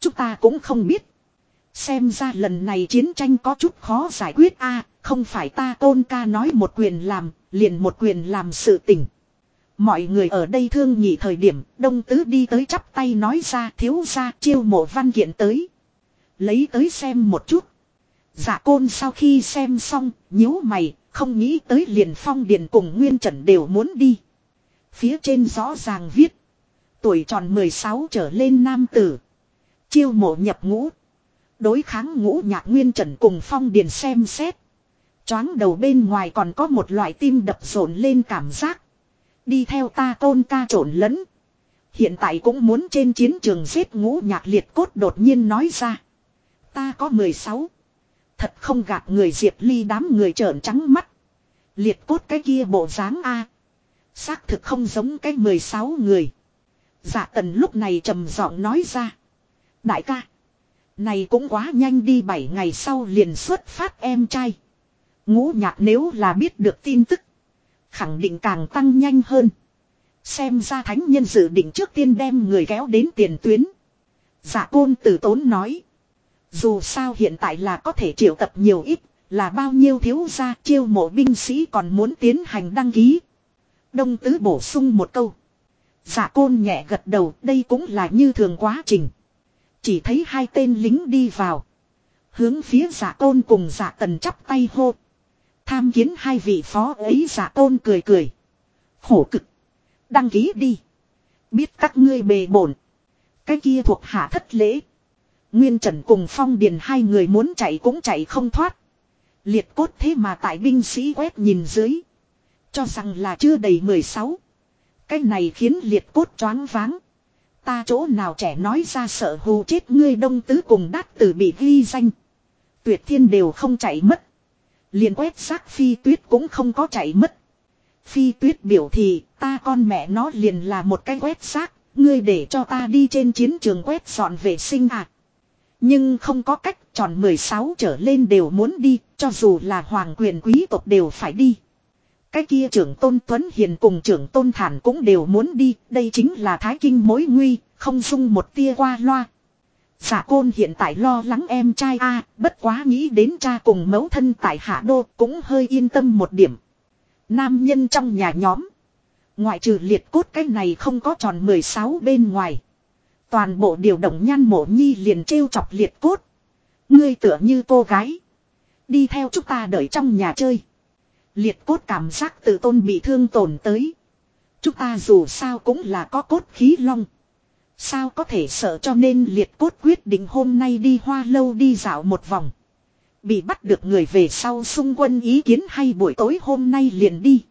Chúng ta cũng không biết. Xem ra lần này chiến tranh có chút khó giải quyết a không phải ta tôn ca nói một quyền làm, liền một quyền làm sự tình. Mọi người ở đây thương nhị thời điểm, đông tứ đi tới chắp tay nói ra thiếu ra chiêu mộ văn kiện tới. Lấy tới xem một chút. Dạ côn sau khi xem xong, nhíu mày, không nghĩ tới liền phong điền cùng nguyên trần đều muốn đi. Phía trên rõ ràng viết. Tuổi tròn 16 trở lên nam tử. Chiêu mộ nhập ngũ. Đối kháng ngũ nhạc nguyên trần cùng phong điền xem xét. Choáng đầu bên ngoài còn có một loại tim đập rộn lên cảm giác. Đi theo ta tôn ca trộn lẫn. Hiện tại cũng muốn trên chiến trường giết ngũ nhạc liệt cốt đột nhiên nói ra. Ta có 16. Thật không gạt người diệp ly đám người trợn trắng mắt. Liệt cốt cái kia bộ dáng A. Xác thực không giống cái 16 người. Dạ tần lúc này trầm giọng nói ra. Đại ca. Này cũng quá nhanh đi 7 ngày sau liền xuất phát em trai. Ngũ nhạc nếu là biết được tin tức. Khẳng định càng tăng nhanh hơn. Xem ra thánh nhân dự định trước tiên đem người kéo đến tiền tuyến. Giả côn tử tốn nói. Dù sao hiện tại là có thể triệu tập nhiều ít, là bao nhiêu thiếu gia chiêu mộ binh sĩ còn muốn tiến hành đăng ký. Đông tứ bổ sung một câu. Giả côn nhẹ gật đầu đây cũng là như thường quá trình. Chỉ thấy hai tên lính đi vào. Hướng phía giả côn cùng giả tần chắp tay hô. Tham kiến hai vị phó ấy giả tôn cười cười. Khổ cực. Đăng ký đi. Biết các ngươi bề bổn. Cái kia thuộc hạ thất lễ. Nguyên Trần cùng Phong Điền hai người muốn chạy cũng chạy không thoát. Liệt cốt thế mà tại binh sĩ quét nhìn dưới. Cho rằng là chưa đầy 16. Cái này khiến liệt cốt choáng váng. Ta chỗ nào trẻ nói ra sợ hù chết ngươi đông tứ cùng đát tử bị ghi danh. Tuyệt thiên đều không chạy mất. Liền quét xác phi tuyết cũng không có chạy mất. Phi tuyết biểu thì ta con mẹ nó liền là một cái quét xác, ngươi để cho ta đi trên chiến trường quét dọn vệ sinh à. Nhưng không có cách tròn 16 trở lên đều muốn đi, cho dù là hoàng quyền quý tộc đều phải đi. Cái kia trưởng tôn Tuấn Hiền cùng trưởng tôn Thản cũng đều muốn đi, đây chính là thái kinh mối nguy, không dung một tia qua loa. Giả côn hiện tại lo lắng em trai a, bất quá nghĩ đến cha cùng mẫu thân tại hạ đô cũng hơi yên tâm một điểm. Nam nhân trong nhà nhóm. Ngoại trừ liệt cốt cái này không có tròn 16 bên ngoài. Toàn bộ điều động nhan mộ nhi liền trêu chọc liệt cốt. Ngươi tựa như cô gái. Đi theo chúng ta đợi trong nhà chơi. Liệt cốt cảm giác tự tôn bị thương tổn tới. Chúng ta dù sao cũng là có cốt khí long. Sao có thể sợ cho nên liệt cốt quyết định hôm nay đi hoa lâu đi dạo một vòng. Bị bắt được người về sau xung quân ý kiến hay buổi tối hôm nay liền đi.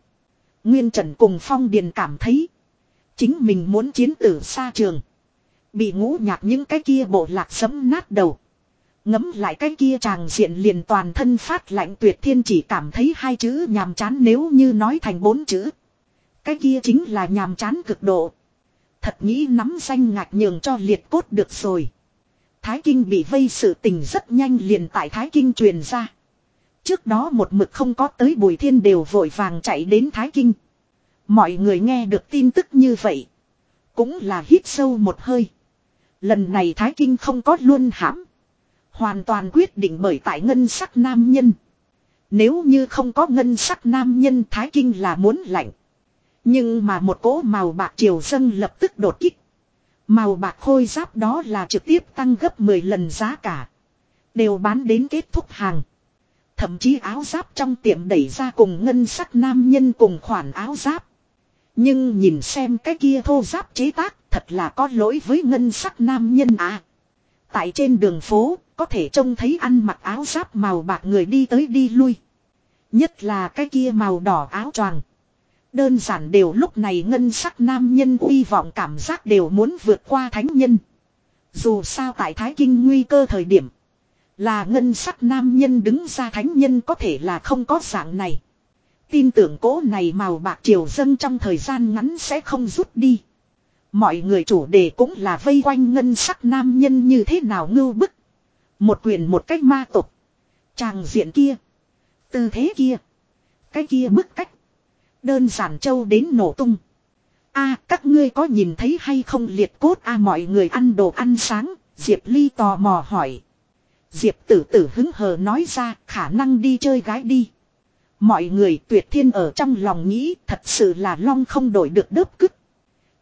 Nguyên Trần cùng Phong Điền cảm thấy. Chính mình muốn chiến tử xa trường. Bị ngũ nhạc những cái kia bộ lạc sấm nát đầu. Ngấm lại cái kia chàng diện liền toàn thân phát lạnh tuyệt thiên chỉ cảm thấy hai chữ nhàm chán nếu như nói thành bốn chữ. Cái kia chính là nhàm chán cực độ. Thật nghĩ nắm danh ngạch nhường cho liệt cốt được rồi. Thái Kinh bị vây sự tình rất nhanh liền tại Thái Kinh truyền ra. Trước đó một mực không có tới Bùi Thiên đều vội vàng chạy đến Thái Kinh. Mọi người nghe được tin tức như vậy. Cũng là hít sâu một hơi. Lần này Thái Kinh không có luôn hãm. Hoàn toàn quyết định bởi tại ngân sắc nam nhân. Nếu như không có ngân sắc nam nhân, Thái Kinh là muốn lạnh. Nhưng mà một cỗ màu bạc triều dân lập tức đột kích. Màu bạc khôi giáp đó là trực tiếp tăng gấp 10 lần giá cả. Đều bán đến kết thúc hàng. Thậm chí áo giáp trong tiệm đẩy ra cùng ngân sắc nam nhân cùng khoản áo giáp. Nhưng nhìn xem cái kia thô giáp chế tác, thật là có lỗi với ngân sắc nam nhân à. Tại trên đường phố, có thể trông thấy ăn mặc áo giáp màu bạc người đi tới đi lui. Nhất là cái kia màu đỏ áo choàng. Đơn giản đều lúc này ngân sắc nam nhân uy vọng cảm giác đều muốn vượt qua thánh nhân. Dù sao tại Thái Kinh nguy cơ thời điểm. Là ngân sắc nam nhân đứng ra thánh nhân có thể là không có dạng này. Tin tưởng cố này màu bạc triều dân trong thời gian ngắn sẽ không rút đi. Mọi người chủ đề cũng là vây quanh ngân sắc nam nhân như thế nào ngưu bức. Một quyền một cách ma tục. Tràng diện kia. Tư thế kia. Cái kia bức cách. Đơn giản châu đến nổ tung. a, các ngươi có nhìn thấy hay không liệt cốt a, mọi người ăn đồ ăn sáng. Diệp Ly tò mò hỏi. Diệp tử tử hứng hờ nói ra, khả năng đi chơi gái đi. Mọi người, tuyệt thiên ở trong lòng nghĩ, thật sự là long không đổi được đớp cứt.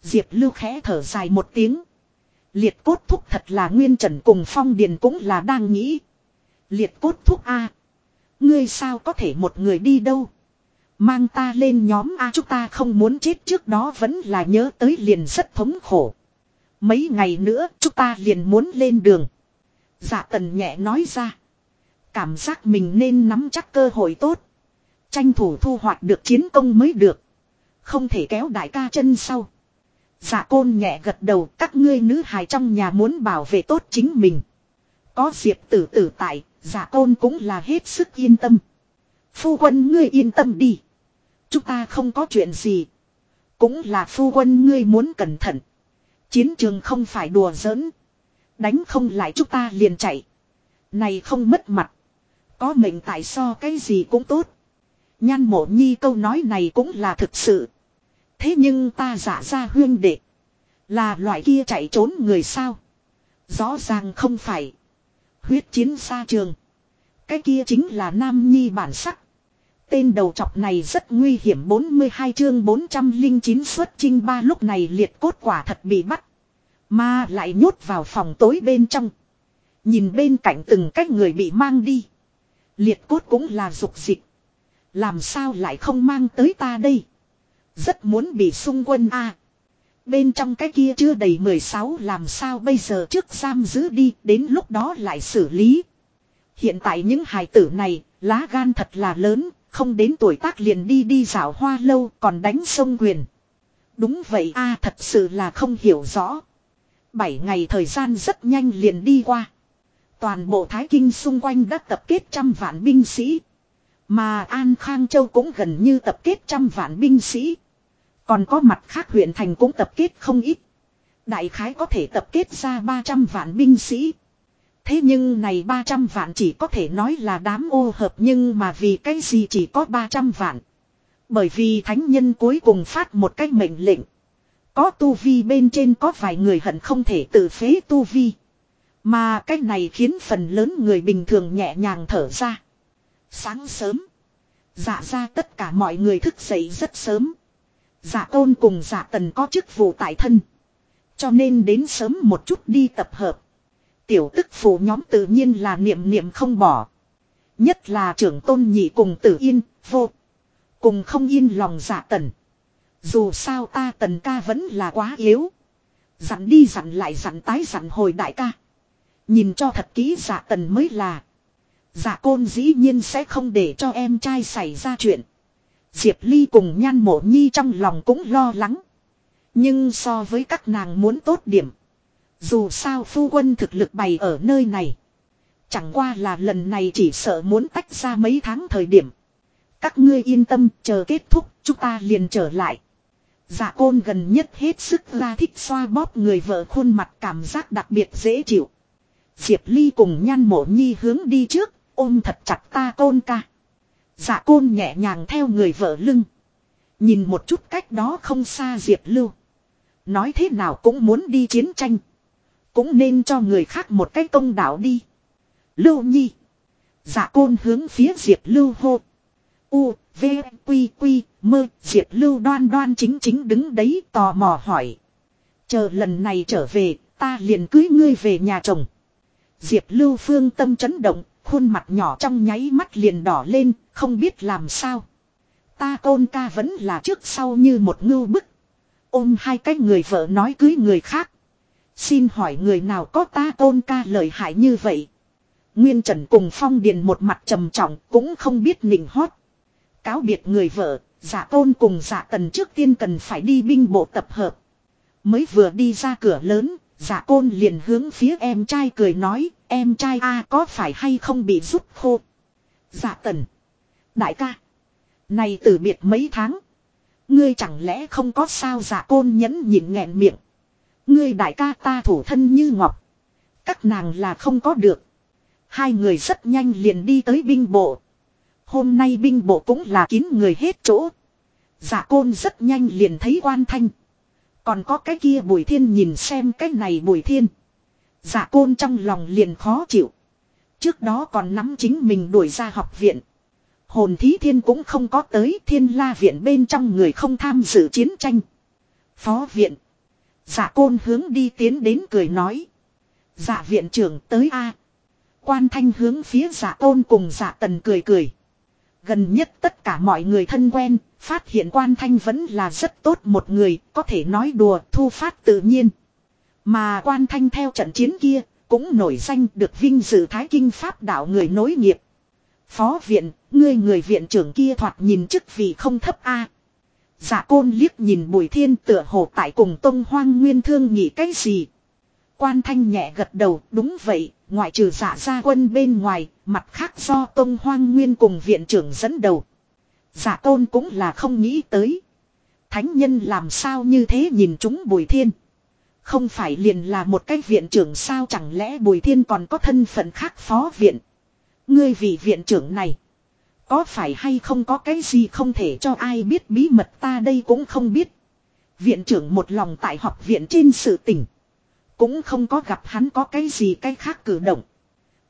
Diệp lưu khẽ thở dài một tiếng. Liệt cốt thúc thật là nguyên trần cùng phong điền cũng là đang nghĩ. Liệt cốt thúc A. Ngươi sao có thể một người đi đâu. Mang ta lên nhóm A chúng ta không muốn chết trước đó vẫn là nhớ tới liền rất thống khổ. Mấy ngày nữa chúng ta liền muốn lên đường. Dạ tần nhẹ nói ra. Cảm giác mình nên nắm chắc cơ hội tốt. Tranh thủ thu hoạch được chiến công mới được. Không thể kéo đại ca chân sau. Dạ côn nhẹ gật đầu các ngươi nữ hài trong nhà muốn bảo vệ tốt chính mình. Có diệp tử tử tại, dạ côn cũng là hết sức yên tâm. Phu quân ngươi yên tâm đi. Chúng ta không có chuyện gì. Cũng là phu quân ngươi muốn cẩn thận. Chiến trường không phải đùa giỡn. Đánh không lại chúng ta liền chạy. Này không mất mặt. Có mệnh tại so cái gì cũng tốt. Nhan mộ nhi câu nói này cũng là thực sự. Thế nhưng ta giả ra huyên đệ. Là loại kia chạy trốn người sao. Rõ ràng không phải. Huyết chiến xa trường. Cái kia chính là nam nhi bản sắc. Tên đầu chọc này rất nguy hiểm 42 chương 409 xuất chinh ba lúc này liệt cốt quả thật bị bắt. Mà lại nhốt vào phòng tối bên trong. Nhìn bên cạnh từng cách người bị mang đi. Liệt cốt cũng là dục dịch. Làm sao lại không mang tới ta đây. Rất muốn bị xung quân a Bên trong cái kia chưa đầy 16 làm sao bây giờ trước giam giữ đi đến lúc đó lại xử lý. Hiện tại những hài tử này, lá gan thật là lớn, không đến tuổi tác liền đi đi dạo hoa lâu, còn đánh sông quyền. Đúng vậy a, thật sự là không hiểu rõ. Bảy ngày thời gian rất nhanh liền đi qua. Toàn bộ Thái Kinh xung quanh đã tập kết trăm vạn binh sĩ. Mà An Khang Châu cũng gần như tập kết trăm vạn binh sĩ. Còn có mặt khác huyện thành cũng tập kết không ít. Đại khái có thể tập kết ra 300 vạn binh sĩ. Thế nhưng này 300 vạn chỉ có thể nói là đám ô hợp nhưng mà vì cái gì chỉ có 300 vạn. Bởi vì thánh nhân cuối cùng phát một cái mệnh lệnh. Có tu vi bên trên có vài người hận không thể tự phế tu vi. Mà cái này khiến phần lớn người bình thường nhẹ nhàng thở ra. Sáng sớm. Dạ ra tất cả mọi người thức dậy rất sớm. Dạ tôn cùng dạ tần có chức vụ tại thân. Cho nên đến sớm một chút đi tập hợp. Tiểu tức phụ nhóm tự nhiên là niệm niệm không bỏ. Nhất là trưởng tôn nhị cùng tử yên, vô. Cùng không yên lòng dạ tần. Dù sao ta tần ca vẫn là quá yếu. Dặn đi dặn lại dặn tái dặn hồi đại ca. Nhìn cho thật kỹ dạ tần mới là. Dạ côn dĩ nhiên sẽ không để cho em trai xảy ra chuyện. Diệp Ly cùng nhan mộ nhi trong lòng cũng lo lắng. Nhưng so với các nàng muốn tốt điểm. Dù sao phu quân thực lực bày ở nơi này. Chẳng qua là lần này chỉ sợ muốn tách ra mấy tháng thời điểm. Các ngươi yên tâm chờ kết thúc chúng ta liền trở lại. Dạ côn gần nhất hết sức ra thích xoa bóp người vợ khuôn mặt cảm giác đặc biệt dễ chịu. Diệp Ly cùng nhan mộ nhi hướng đi trước, ôm thật chặt ta côn ca. Dạ côn nhẹ nhàng theo người vợ lưng. Nhìn một chút cách đó không xa Diệp Lưu. Nói thế nào cũng muốn đi chiến tranh. Cũng nên cho người khác một cái công đạo đi. Lưu Nhi. Dạ côn hướng phía Diệp Lưu hô. U, V, Quy, Quy, Mơ, Diệp Lưu đoan đoan chính chính đứng đấy tò mò hỏi. Chờ lần này trở về, ta liền cưới ngươi về nhà chồng. Diệp Lưu phương tâm chấn động, khuôn mặt nhỏ trong nháy mắt liền đỏ lên, không biết làm sao. Ta côn ca vẫn là trước sau như một ngưu bức. Ôm hai cái người vợ nói cưới người khác. Xin hỏi người nào có ta tôn ca lời hại như vậy. Nguyên Trần cùng Phong Điền một mặt trầm trọng cũng không biết nịnh hót. Cáo biệt người vợ, giả tôn cùng giả tần trước tiên cần phải đi binh bộ tập hợp. Mới vừa đi ra cửa lớn, giả côn liền hướng phía em trai cười nói, em trai a có phải hay không bị rút khô. Giả tần. Đại ca. Này từ biệt mấy tháng. Ngươi chẳng lẽ không có sao giả côn nhẫn nhịn nghẹn miệng. Ngươi đại ca ta thủ thân như ngọc. Các nàng là không có được. Hai người rất nhanh liền đi tới binh bộ. Hôm nay binh bộ cũng là kín người hết chỗ. Giả côn rất nhanh liền thấy quan thanh. Còn có cái kia bùi thiên nhìn xem cái này bùi thiên. Giả côn trong lòng liền khó chịu. Trước đó còn nắm chính mình đuổi ra học viện. Hồn thí thiên cũng không có tới thiên la viện bên trong người không tham dự chiến tranh. Phó viện. Dạ côn hướng đi tiến đến cười nói. Dạ viện trưởng tới A. Quan thanh hướng phía dạ côn cùng dạ tần cười cười. Gần nhất tất cả mọi người thân quen, phát hiện quan thanh vẫn là rất tốt một người, có thể nói đùa, thu phát tự nhiên. Mà quan thanh theo trận chiến kia, cũng nổi danh được vinh dự thái kinh pháp đạo người nối nghiệp. Phó viện, ngươi người viện trưởng kia thoạt nhìn chức vị không thấp a. Dạ côn liếc nhìn bùi thiên tựa hồ tại cùng tông hoang nguyên thương nghĩ cái gì. Quan thanh nhẹ gật đầu, đúng vậy, ngoại trừ dạ gia quân bên ngoài, mặt khác do tông hoang nguyên cùng viện trưởng dẫn đầu. Dạ tôn cũng là không nghĩ tới. Thánh nhân làm sao như thế nhìn chúng bùi thiên. Không phải liền là một cái viện trưởng sao chẳng lẽ bùi thiên còn có thân phận khác phó viện. Ngươi vị viện trưởng này. Có phải hay không có cái gì không thể cho ai biết bí mật ta đây cũng không biết. Viện trưởng một lòng tại học viện trên sự tình. Cũng không có gặp hắn có cái gì cái khác cử động.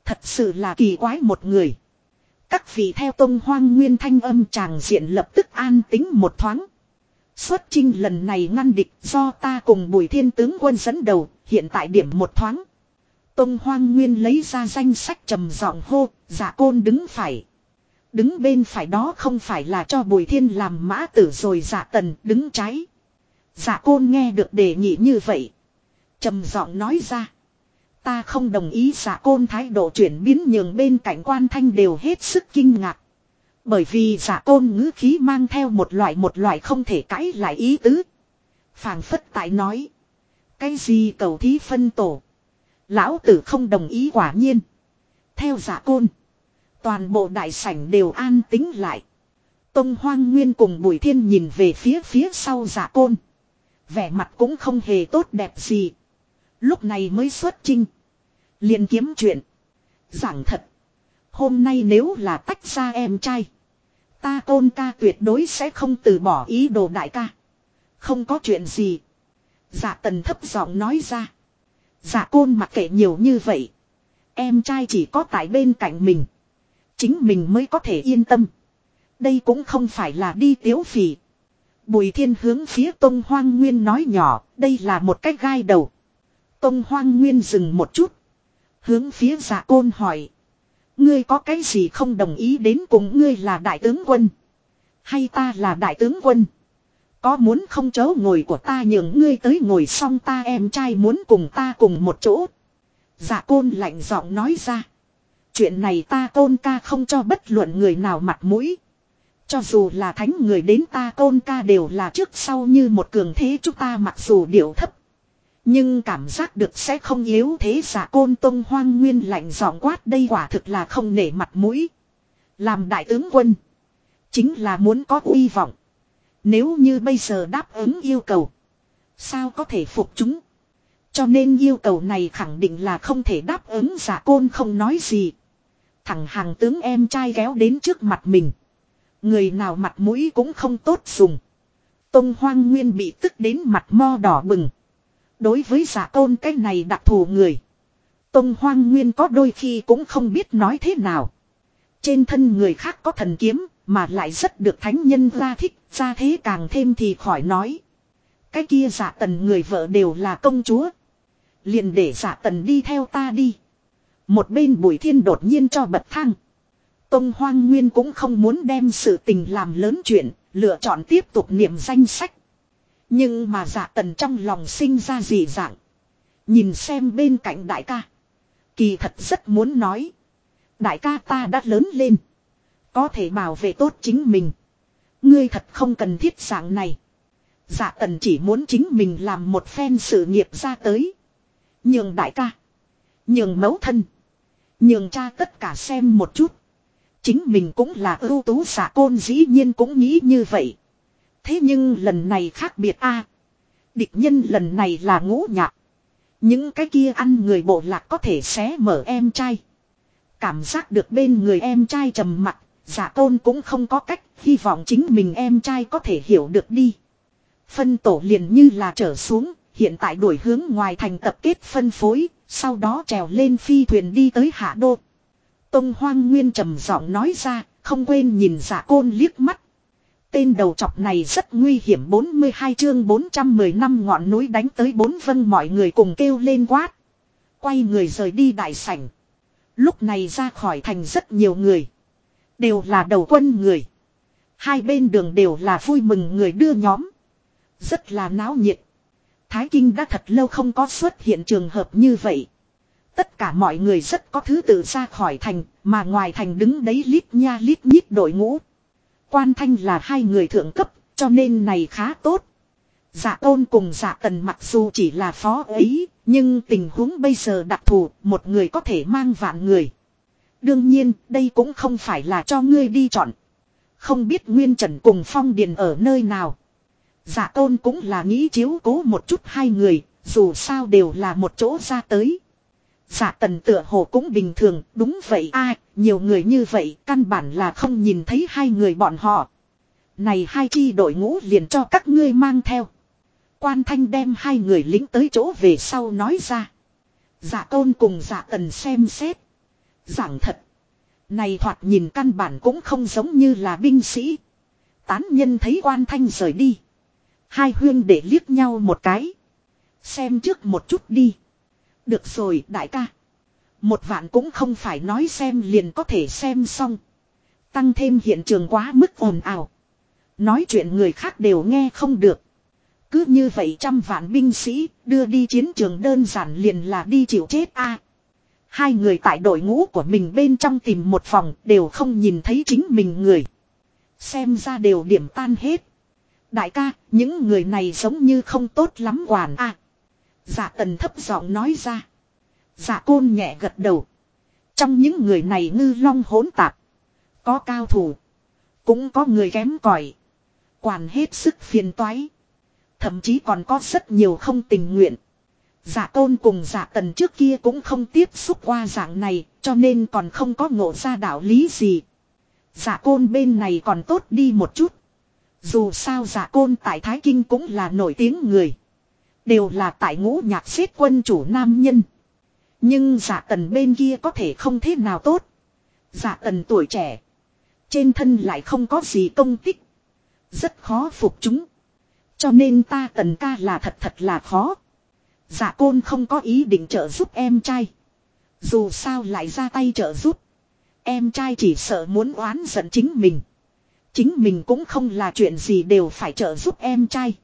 Thật sự là kỳ quái một người. Các vị theo tông hoang nguyên thanh âm tràng diện lập tức an tính một thoáng. Xuất chinh lần này ngăn địch do ta cùng bùi thiên tướng quân dẫn đầu, hiện tại điểm một thoáng. Tông hoang nguyên lấy ra danh sách trầm giọng hô, giả côn đứng phải. Đứng bên phải đó không phải là cho bùi thiên làm mã tử rồi giả tần đứng trái. Giả côn nghe được đề nghị như vậy. trầm giọng nói ra. Ta không đồng ý giả côn thái độ chuyển biến nhường bên cạnh quan thanh đều hết sức kinh ngạc. Bởi vì giả côn ngữ khí mang theo một loại một loại không thể cãi lại ý tứ. phảng phất tại nói. Cái gì cầu thí phân tổ. Lão tử không đồng ý quả nhiên. Theo giả côn. Toàn bộ đại sảnh đều an tính lại. Tông Hoang Nguyên cùng Bùi Thiên nhìn về phía phía sau giả côn. Vẻ mặt cũng không hề tốt đẹp gì. Lúc này mới xuất trinh. liền kiếm chuyện. Giảng thật. Hôm nay nếu là tách ra em trai. Ta tôn ca tuyệt đối sẽ không từ bỏ ý đồ đại ca. Không có chuyện gì. Giả tần thấp giọng nói ra. Giả côn mặc kệ nhiều như vậy. Em trai chỉ có tại bên cạnh mình. Chính mình mới có thể yên tâm. Đây cũng không phải là đi tiếu phì. Bùi thiên hướng phía Tông Hoang Nguyên nói nhỏ, đây là một cái gai đầu. Tông Hoang Nguyên dừng một chút. Hướng phía dạ côn hỏi. Ngươi có cái gì không đồng ý đến cùng ngươi là đại tướng quân? Hay ta là đại tướng quân? Có muốn không chớ ngồi của ta nhường ngươi tới ngồi xong ta em trai muốn cùng ta cùng một chỗ. Dạ côn lạnh giọng nói ra. Chuyện này ta tôn ca không cho bất luận người nào mặt mũi. Cho dù là thánh người đến ta tôn ca đều là trước sau như một cường thế chúng ta mặc dù điệu thấp. Nhưng cảm giác được sẽ không yếu thế giả côn tông hoang nguyên lạnh giọng quát đây quả thực là không nể mặt mũi. Làm đại tướng quân. Chính là muốn có uy vọng. Nếu như bây giờ đáp ứng yêu cầu. Sao có thể phục chúng. Cho nên yêu cầu này khẳng định là không thể đáp ứng giả côn không nói gì. Thằng hàng tướng em trai kéo đến trước mặt mình. Người nào mặt mũi cũng không tốt dùng. Tông hoang nguyên bị tức đến mặt mo đỏ bừng. Đối với giả tôn cái này đặc thù người. Tông hoang nguyên có đôi khi cũng không biết nói thế nào. Trên thân người khác có thần kiếm, mà lại rất được thánh nhân ra thích, ra thế càng thêm thì khỏi nói. Cái kia giả tần người vợ đều là công chúa. liền để giả tần đi theo ta đi. Một bên bùi thiên đột nhiên cho bật thang. Tông Hoang Nguyên cũng không muốn đem sự tình làm lớn chuyện, lựa chọn tiếp tục niệm danh sách. Nhưng mà dạ tần trong lòng sinh ra gì dạng. Nhìn xem bên cạnh đại ca. Kỳ thật rất muốn nói. Đại ca ta đã lớn lên. Có thể bảo vệ tốt chính mình. Ngươi thật không cần thiết dạng này. Dạ tần chỉ muốn chính mình làm một phen sự nghiệp ra tới. Nhường đại ca. Nhường mẫu thân. Nhường cha tất cả xem một chút. Chính mình cũng là ưu tú giả côn dĩ nhiên cũng nghĩ như vậy. Thế nhưng lần này khác biệt a Địch nhân lần này là ngũ nhạc. Những cái kia ăn người bộ lạc có thể xé mở em trai. Cảm giác được bên người em trai trầm mặt, giả tôn cũng không có cách, hy vọng chính mình em trai có thể hiểu được đi. Phân tổ liền như là trở xuống, hiện tại đuổi hướng ngoài thành tập kết phân phối, sau đó trèo lên phi thuyền đi tới hạ đô. Tông hoang nguyên trầm giọng nói ra, không quên nhìn giả côn liếc mắt. Tên đầu chọc này rất nguy hiểm 42 chương 410 năm ngọn núi đánh tới bốn vân mọi người cùng kêu lên quát. Quay người rời đi đại sảnh. Lúc này ra khỏi thành rất nhiều người. Đều là đầu quân người. Hai bên đường đều là vui mừng người đưa nhóm. Rất là náo nhiệt. Thái Kinh đã thật lâu không có xuất hiện trường hợp như vậy. Tất cả mọi người rất có thứ tự ra khỏi thành, mà ngoài thành đứng đấy lít nha lít nhít đội ngũ. Quan thanh là hai người thượng cấp, cho nên này khá tốt. Dạ tôn cùng dạ tần mặc dù chỉ là phó ấy, nhưng tình huống bây giờ đặc thù, một người có thể mang vạn người. Đương nhiên, đây cũng không phải là cho ngươi đi chọn. Không biết Nguyên Trần cùng Phong Điền ở nơi nào. Dạ tôn cũng là nghĩ chiếu cố một chút hai người, dù sao đều là một chỗ ra tới. Dạ tần tựa hồ cũng bình thường, đúng vậy ai, nhiều người như vậy, căn bản là không nhìn thấy hai người bọn họ. Này hai chi đội ngũ liền cho các ngươi mang theo. Quan thanh đem hai người lính tới chỗ về sau nói ra. Dạ tôn cùng dạ tần xem xét. Giảng thật. Này thoạt nhìn căn bản cũng không giống như là binh sĩ. Tán nhân thấy quan thanh rời đi. Hai huyên để liếc nhau một cái. Xem trước một chút đi. Được rồi, đại ca. Một vạn cũng không phải nói xem liền có thể xem xong. Tăng thêm hiện trường quá mức ồn ào. Nói chuyện người khác đều nghe không được. Cứ như vậy trăm vạn binh sĩ đưa đi chiến trường đơn giản liền là đi chịu chết a. hai người tại đội ngũ của mình bên trong tìm một phòng, đều không nhìn thấy chính mình người. Xem ra đều điểm tan hết. Đại ca, những người này giống như không tốt lắm quản a. Dạ tần thấp giọng nói ra. Dạ côn nhẹ gật đầu. Trong những người này ngư long hỗn tạp. Có cao thủ. Cũng có người kém cỏi Quản hết sức phiền toái. Thậm chí còn có rất nhiều không tình nguyện. Dạ giả tôn cùng giả tần trước kia cũng không tiếp xúc qua dạng này, cho nên còn không có ngộ ra đạo lý gì. Giả côn bên này còn tốt đi một chút. Dù sao giả côn tại Thái Kinh cũng là nổi tiếng người. Đều là tại ngũ nhạc xếp quân chủ nam nhân. Nhưng giả tần bên kia có thể không thế nào tốt. Giả tần tuổi trẻ. Trên thân lại không có gì công tích. Rất khó phục chúng. Cho nên ta tần ca là thật thật là khó. Giả côn không có ý định trợ giúp em trai. Dù sao lại ra tay trợ giúp. Em trai chỉ sợ muốn oán giận chính mình. Chính mình cũng không là chuyện gì đều phải trợ giúp em trai.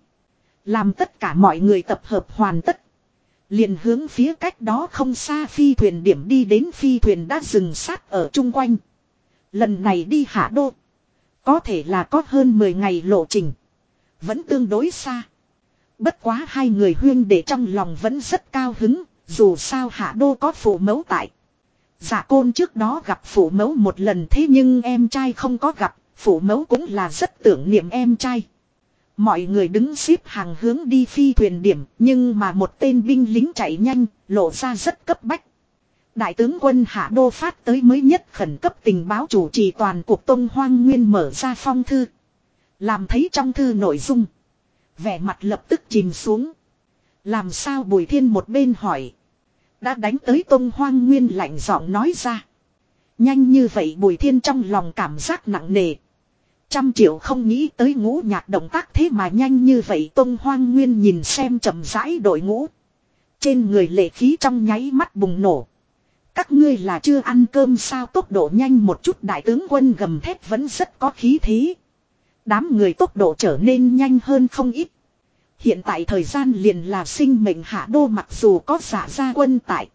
Làm tất cả mọi người tập hợp hoàn tất. liền hướng phía cách đó không xa phi thuyền điểm đi đến phi thuyền đã dừng sát ở chung quanh. Lần này đi hạ đô. Có thể là có hơn 10 ngày lộ trình. Vẫn tương đối xa. Bất quá hai người huyên để trong lòng vẫn rất cao hứng. Dù sao hạ đô có phụ mẫu tại. giả côn trước đó gặp phụ mẫu một lần thế nhưng em trai không có gặp. Phụ mẫu cũng là rất tưởng niệm em trai. Mọi người đứng xếp hàng hướng đi phi thuyền điểm, nhưng mà một tên binh lính chạy nhanh, lộ ra rất cấp bách. Đại tướng quân Hạ Đô phát tới mới nhất khẩn cấp tình báo chủ trì toàn cuộc Tông Hoang Nguyên mở ra phong thư. Làm thấy trong thư nội dung. Vẻ mặt lập tức chìm xuống. Làm sao Bùi Thiên một bên hỏi. Đã đánh tới Tông Hoang Nguyên lạnh giọng nói ra. Nhanh như vậy Bùi Thiên trong lòng cảm giác nặng nề. Trăm triệu không nghĩ tới ngũ nhạc động tác thế mà nhanh như vậy, Tông Hoang Nguyên nhìn xem chậm rãi đội ngũ. Trên người lệ khí trong nháy mắt bùng nổ. Các ngươi là chưa ăn cơm sao, tốc độ nhanh một chút, đại tướng quân gầm thép vẫn rất có khí thế. Đám người tốc độ trở nên nhanh hơn không ít. Hiện tại thời gian liền là sinh mệnh hạ đô, mặc dù có giả ra quân tại.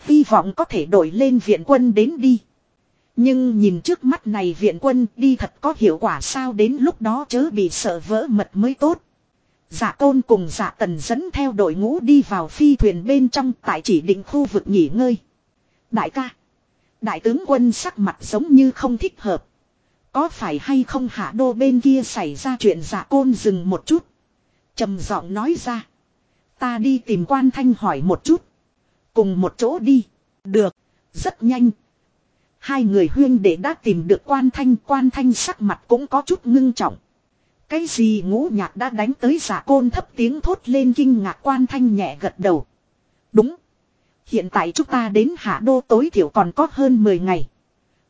Hy vọng có thể đổi lên viện quân đến đi. Nhưng nhìn trước mắt này viện quân đi thật có hiệu quả sao đến lúc đó chớ bị sợ vỡ mật mới tốt. Giả tôn cùng giả tần dẫn theo đội ngũ đi vào phi thuyền bên trong tại chỉ định khu vực nghỉ ngơi. Đại ca. Đại tướng quân sắc mặt giống như không thích hợp. Có phải hay không hạ đô bên kia xảy ra chuyện dạ giả côn dừng một chút. trầm giọng nói ra. Ta đi tìm quan thanh hỏi một chút. Cùng một chỗ đi. Được. Rất nhanh. Hai người huyên để đã tìm được quan thanh. Quan thanh sắc mặt cũng có chút ngưng trọng. Cái gì ngũ nhạc đã đánh tới giả côn thấp tiếng thốt lên kinh ngạc, quan thanh nhẹ gật đầu. Đúng. Hiện tại chúng ta đến hạ đô tối thiểu còn có hơn 10 ngày.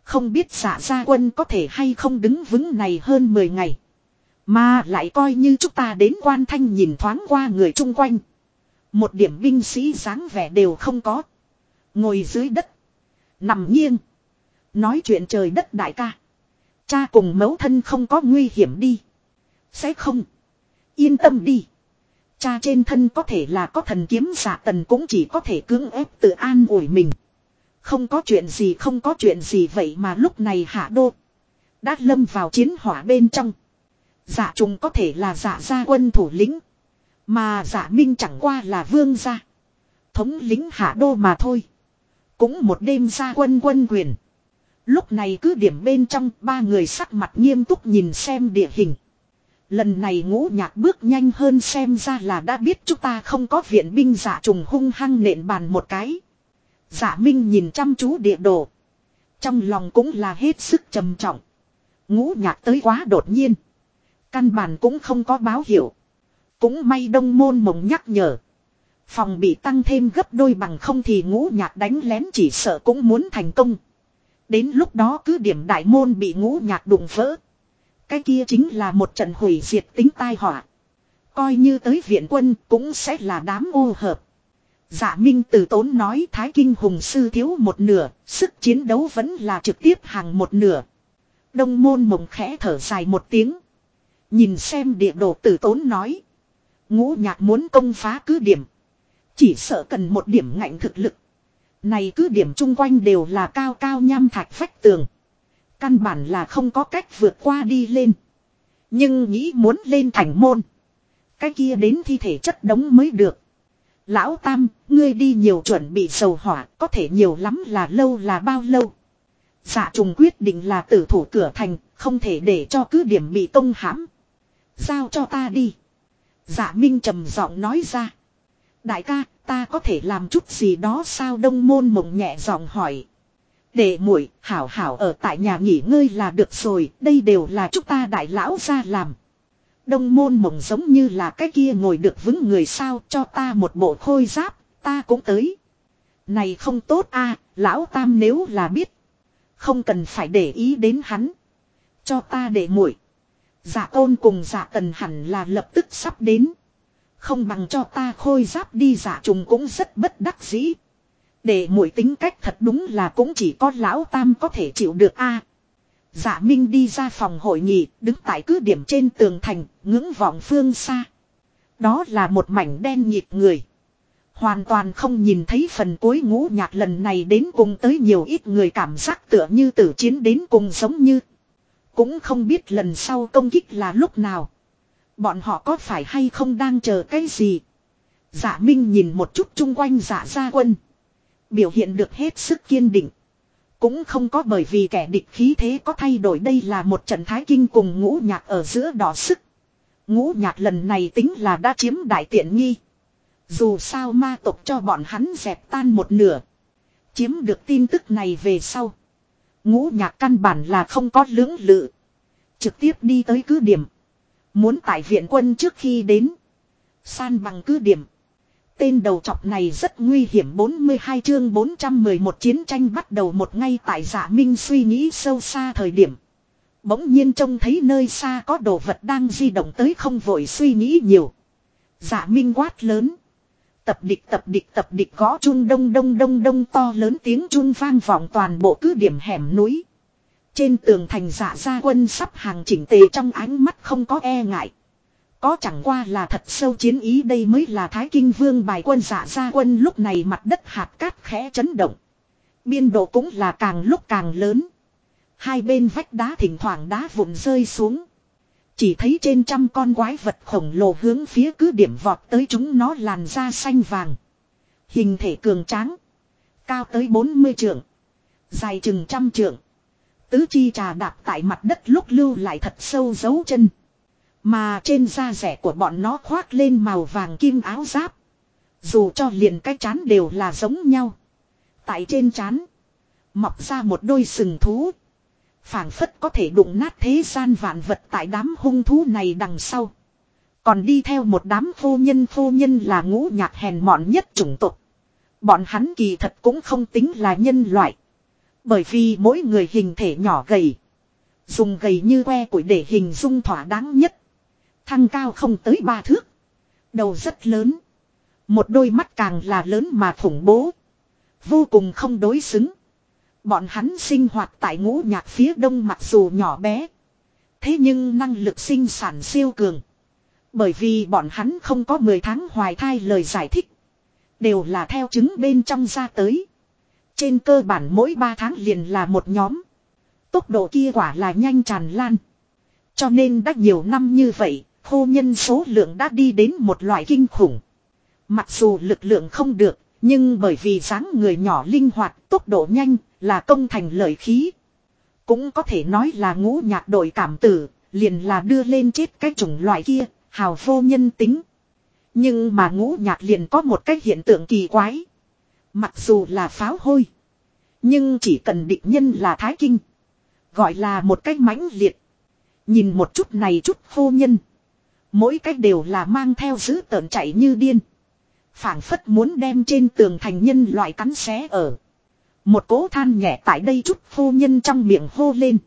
Không biết giả gia quân có thể hay không đứng vững này hơn 10 ngày. Mà lại coi như chúng ta đến quan thanh nhìn thoáng qua người chung quanh. Một điểm binh sĩ dáng vẻ đều không có. Ngồi dưới đất. Nằm nghiêng. Nói chuyện trời đất đại ca. Cha cùng mẫu thân không có nguy hiểm đi. Sẽ không. Yên tâm đi. Cha trên thân có thể là có thần kiếm giả tần cũng chỉ có thể cưỡng ép tự an ủi mình. Không có chuyện gì, không có chuyện gì vậy mà lúc này hạ đô. Đã lâm vào chiến hỏa bên trong. Giả trùng có thể là giả gia quân thủ lĩnh. Mà giả minh chẳng qua là vương gia. Thống lính hạ đô mà thôi. Cũng một đêm gia quân quân quyền. Lúc này cứ điểm bên trong, ba người sắc mặt nghiêm túc nhìn xem địa hình. Lần này ngũ nhạc bước nhanh hơn xem ra là đã biết chúng ta không có viện binh giả trùng hung hăng nện bàn một cái. Giả minh nhìn chăm chú địa đồ. Trong lòng cũng là hết sức trầm trọng. Ngũ nhạc tới quá đột nhiên. Căn bản cũng không có báo hiệu. Cũng may đông môn mộng nhắc nhở. Phòng bị tăng thêm gấp đôi bằng không thì ngũ nhạc đánh lén chỉ sợ cũng muốn thành công. Đến lúc đó cứ điểm đại môn bị ngũ nhạc đụng vỡ. Cái kia chính là một trận hủy diệt tính tai họa. Coi như tới viện quân cũng sẽ là đám ô hợp. Dạ Minh từ tốn nói Thái Kinh Hùng Sư thiếu một nửa, sức chiến đấu vẫn là trực tiếp hàng một nửa. Đông môn mộng khẽ thở dài một tiếng. Nhìn xem địa đồ từ tốn nói. Ngũ nhạc muốn công phá cứ điểm. Chỉ sợ cần một điểm ngạnh thực lực. Này cứ điểm chung quanh đều là cao cao nham thạch phách tường. Căn bản là không có cách vượt qua đi lên. Nhưng nghĩ muốn lên thành môn. Cái kia đến thi thể chất đống mới được. Lão Tam, ngươi đi nhiều chuẩn bị dầu hỏa, có thể nhiều lắm là lâu là bao lâu. Dạ trùng quyết định là tử thủ cửa thành, không thể để cho cứ điểm bị công hãm. Giao cho ta đi. Dạ Minh trầm giọng nói ra. Đại ca, ta có thể làm chút gì đó sao đông môn mộng nhẹ giọng hỏi. Để muội hảo hảo ở tại nhà nghỉ ngơi là được rồi, đây đều là chúng ta đại lão ra làm. Đông môn mộng giống như là cái kia ngồi được vững người sao cho ta một bộ khôi giáp, ta cũng tới. Này không tốt a lão tam nếu là biết. Không cần phải để ý đến hắn. Cho ta để muội Dạ tôn cùng dạ tần hẳn là lập tức sắp đến. Không bằng cho ta khôi giáp đi giả trùng cũng rất bất đắc dĩ. Để mũi tính cách thật đúng là cũng chỉ có lão tam có thể chịu được a. dạ Minh đi ra phòng hội nghị, đứng tại cứ điểm trên tường thành, ngưỡng vọng phương xa. Đó là một mảnh đen nhịp người. Hoàn toàn không nhìn thấy phần cuối ngũ nhạc lần này đến cùng tới nhiều ít người cảm giác tựa như tử chiến đến cùng giống như. Cũng không biết lần sau công kích là lúc nào. Bọn họ có phải hay không đang chờ cái gì? Dạ Minh nhìn một chút chung quanh dạ gia quân. Biểu hiện được hết sức kiên định. Cũng không có bởi vì kẻ địch khí thế có thay đổi đây là một trận thái kinh cùng ngũ nhạc ở giữa đỏ sức. Ngũ nhạc lần này tính là đã chiếm đại tiện nghi. Dù sao ma tộc cho bọn hắn dẹp tan một nửa. Chiếm được tin tức này về sau. Ngũ nhạc căn bản là không có lưỡng lự. Trực tiếp đi tới cứ điểm. Muốn tại viện quân trước khi đến. San bằng cứ điểm. Tên đầu trọc này rất nguy hiểm 42 chương 411 chiến tranh bắt đầu một ngay tại giả minh suy nghĩ sâu xa thời điểm. Bỗng nhiên trông thấy nơi xa có đồ vật đang di động tới không vội suy nghĩ nhiều. giả minh quát lớn. Tập địch tập địch tập địch gõ chung đông đông đông đông, to lớn tiếng chung vang vọng toàn bộ cứ điểm hẻm núi. Trên tường thành dạ gia quân sắp hàng chỉnh tề trong ánh mắt không có e ngại. Có chẳng qua là thật sâu chiến ý đây mới là Thái Kinh Vương bài quân dạ gia quân lúc này mặt đất hạt cát khẽ chấn động. Biên độ cũng là càng lúc càng lớn. Hai bên vách đá thỉnh thoảng đá vụn rơi xuống. Chỉ thấy trên trăm con quái vật khổng lồ hướng phía cứ điểm vọt tới chúng nó làn da xanh vàng. Hình thể cường tráng. Cao tới 40 trượng. Dài chừng trăm trượng. Tứ chi trà đạp tại mặt đất lúc lưu lại thật sâu dấu chân. Mà trên da rẻ của bọn nó khoác lên màu vàng kim áo giáp. Dù cho liền cái chán đều là giống nhau. Tại trên chán. Mọc ra một đôi sừng thú phảng phất có thể đụng nát thế gian vạn vật tại đám hung thú này đằng sau. Còn đi theo một đám phu nhân phu nhân là ngũ nhạc hèn mọn nhất chủng tộc. Bọn hắn kỳ thật cũng không tính là nhân loại. Bởi vì mỗi người hình thể nhỏ gầy. Dùng gầy như que củi để hình dung thỏa đáng nhất. Thăng cao không tới ba thước. Đầu rất lớn. Một đôi mắt càng là lớn mà khủng bố. Vô cùng không đối xứng. Bọn hắn sinh hoạt tại ngũ nhạc phía đông mặc dù nhỏ bé. Thế nhưng năng lực sinh sản siêu cường. Bởi vì bọn hắn không có 10 tháng hoài thai lời giải thích. Đều là theo chứng bên trong ra tới. Trên cơ bản mỗi 3 tháng liền là một nhóm. Tốc độ kia quả là nhanh tràn lan. Cho nên đã nhiều năm như vậy, khô nhân số lượng đã đi đến một loại kinh khủng. Mặc dù lực lượng không được, nhưng bởi vì dáng người nhỏ linh hoạt, tốc độ nhanh, là công thành lợi khí. Cũng có thể nói là ngũ nhạc đội cảm tử, liền là đưa lên chết cái chủng loại kia, hào vô nhân tính. Nhưng mà ngũ nhạc liền có một cái hiện tượng kỳ quái. Mặc dù là pháo hôi. Nhưng chỉ cần định nhân là thái kinh. Gọi là một cách mãnh liệt. Nhìn một chút này chút vô nhân. Mỗi cách đều là mang theo giữ tợn chạy như điên phảng phất muốn đem trên tường thành nhân loại cắn xé ở. Một cố than nhẹ tại đây chút phu nhân trong miệng hô lên.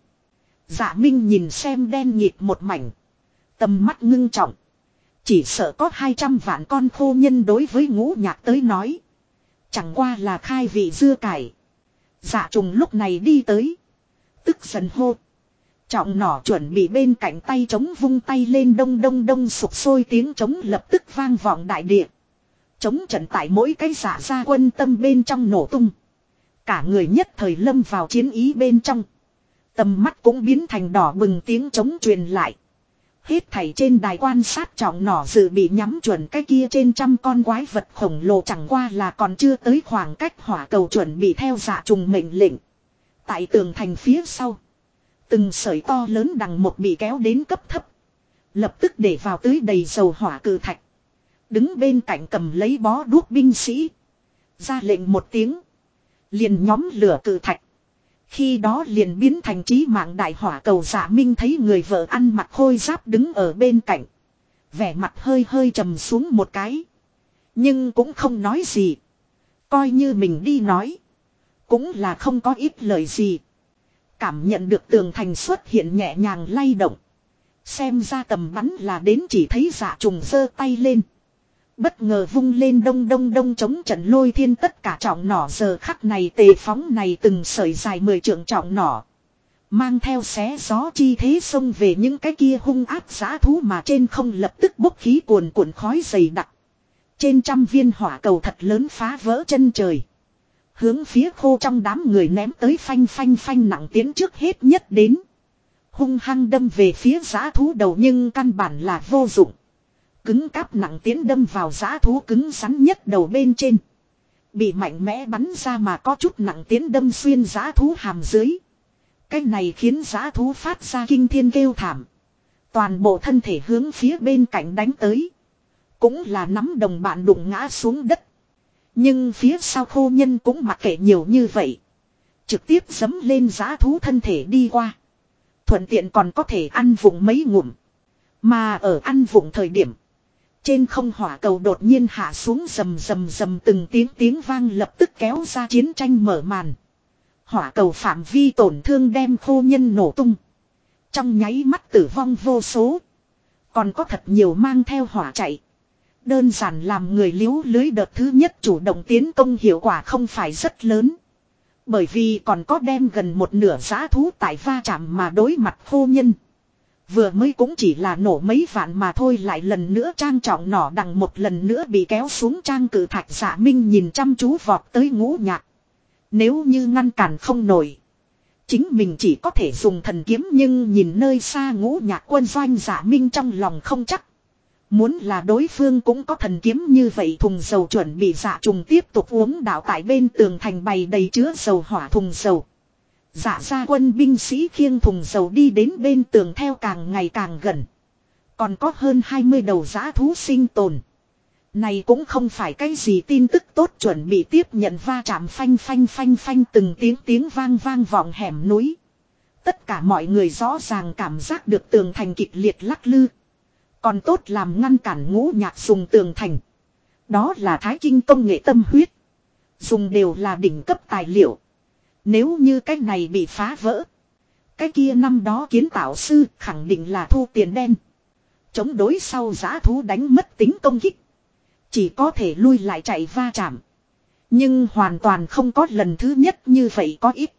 Dạ Minh nhìn xem đen nhịp một mảnh. Tầm mắt ngưng trọng. Chỉ sợ có 200 vạn con khô nhân đối với ngũ nhạc tới nói. Chẳng qua là khai vị dưa cải. Dạ trùng lúc này đi tới. Tức giận hô. Trọng nỏ chuẩn bị bên cạnh tay chống vung tay lên đông đông đông sụp sôi tiếng trống lập tức vang vọng đại địa. Chống trận tại mỗi cái dạ giả ra quân tâm bên trong nổ tung. Cả người nhất thời lâm vào chiến ý bên trong. Tầm mắt cũng biến thành đỏ bừng tiếng chống truyền lại. Hết thảy trên đài quan sát trọng nỏ dự bị nhắm chuẩn cái kia trên trăm con quái vật khổng lồ chẳng qua là còn chưa tới khoảng cách hỏa cầu chuẩn bị theo dạ trùng mệnh lệnh. Tại tường thành phía sau. Từng sợi to lớn đằng một bị kéo đến cấp thấp. Lập tức để vào tưới đầy dầu hỏa cử thạch. Đứng bên cạnh cầm lấy bó đuốc binh sĩ. Ra lệnh một tiếng. Liền nhóm lửa cử thạch. Khi đó liền biến thành trí mạng đại hỏa cầu giả minh thấy người vợ ăn mặc khôi giáp đứng ở bên cạnh. Vẻ mặt hơi hơi trầm xuống một cái. Nhưng cũng không nói gì. Coi như mình đi nói. Cũng là không có ít lời gì. Cảm nhận được tường thành xuất hiện nhẹ nhàng lay động. Xem ra tầm bắn là đến chỉ thấy giả trùng giơ tay lên. Bất ngờ vung lên đông đông đông chống trận lôi thiên tất cả trọng nỏ giờ khắc này tề phóng này từng sợi dài mười trượng trọng nỏ. Mang theo xé gió chi thế xông về những cái kia hung áp giá thú mà trên không lập tức bốc khí cuồn cuộn khói dày đặc. Trên trăm viên hỏa cầu thật lớn phá vỡ chân trời. Hướng phía khô trong đám người ném tới phanh phanh phanh nặng tiến trước hết nhất đến. Hung hăng đâm về phía giá thú đầu nhưng căn bản là vô dụng. Cứng cáp nặng tiến đâm vào giá thú cứng rắn nhất đầu bên trên. Bị mạnh mẽ bắn ra mà có chút nặng tiến đâm xuyên giá thú hàm dưới. Cái này khiến giá thú phát ra kinh thiên kêu thảm. Toàn bộ thân thể hướng phía bên cạnh đánh tới. Cũng là nắm đồng bạn đụng ngã xuống đất. Nhưng phía sau khô nhân cũng mặc kệ nhiều như vậy. Trực tiếp dấm lên giá thú thân thể đi qua. Thuận tiện còn có thể ăn vùng mấy ngụm. Mà ở ăn vùng thời điểm. Trên không hỏa cầu đột nhiên hạ xuống rầm rầm rầm từng tiếng tiếng vang lập tức kéo ra chiến tranh mở màn. Hỏa cầu phạm vi tổn thương đem khô nhân nổ tung. Trong nháy mắt tử vong vô số. Còn có thật nhiều mang theo hỏa chạy. Đơn giản làm người liếu lưới đợt thứ nhất chủ động tiến công hiệu quả không phải rất lớn. Bởi vì còn có đem gần một nửa giá thú tại va chạm mà đối mặt khô nhân. Vừa mới cũng chỉ là nổ mấy vạn mà thôi, lại lần nữa trang trọng nỏ đằng một lần nữa bị kéo xuống trang cử thạch giả minh nhìn chăm chú vọt tới ngũ nhạc. Nếu như ngăn cản không nổi. Chính mình chỉ có thể dùng thần kiếm nhưng nhìn nơi xa ngũ nhạc quân doanh giả minh trong lòng không chắc. Muốn là đối phương cũng có thần kiếm như vậy thùng dầu chuẩn bị dạ trùng tiếp tục uống đạo tại bên tường thành bày đầy chứa dầu hỏa thùng dầu. Dạ ra quân binh sĩ khiêng thùng dầu đi đến bên tường theo càng ngày càng gần. Còn có hơn 20 đầu giã thú sinh tồn. Này cũng không phải cái gì tin tức tốt chuẩn bị tiếp nhận va chạm phanh phanh phanh phanh từng tiếng tiếng vang vang vọng hẻm núi. Tất cả mọi người rõ ràng cảm giác được tường thành kịch liệt lắc lư. Còn tốt làm ngăn cản ngũ nhạc dùng tường thành. Đó là thái kinh công nghệ tâm huyết. Dùng đều là đỉnh cấp tài liệu. Nếu như cái này bị phá vỡ. Cái kia năm đó kiến tạo sư khẳng định là thu tiền đen. Chống đối sau giã thú đánh mất tính công kích. Chỉ có thể lui lại chạy va chạm. Nhưng hoàn toàn không có lần thứ nhất như vậy có ít.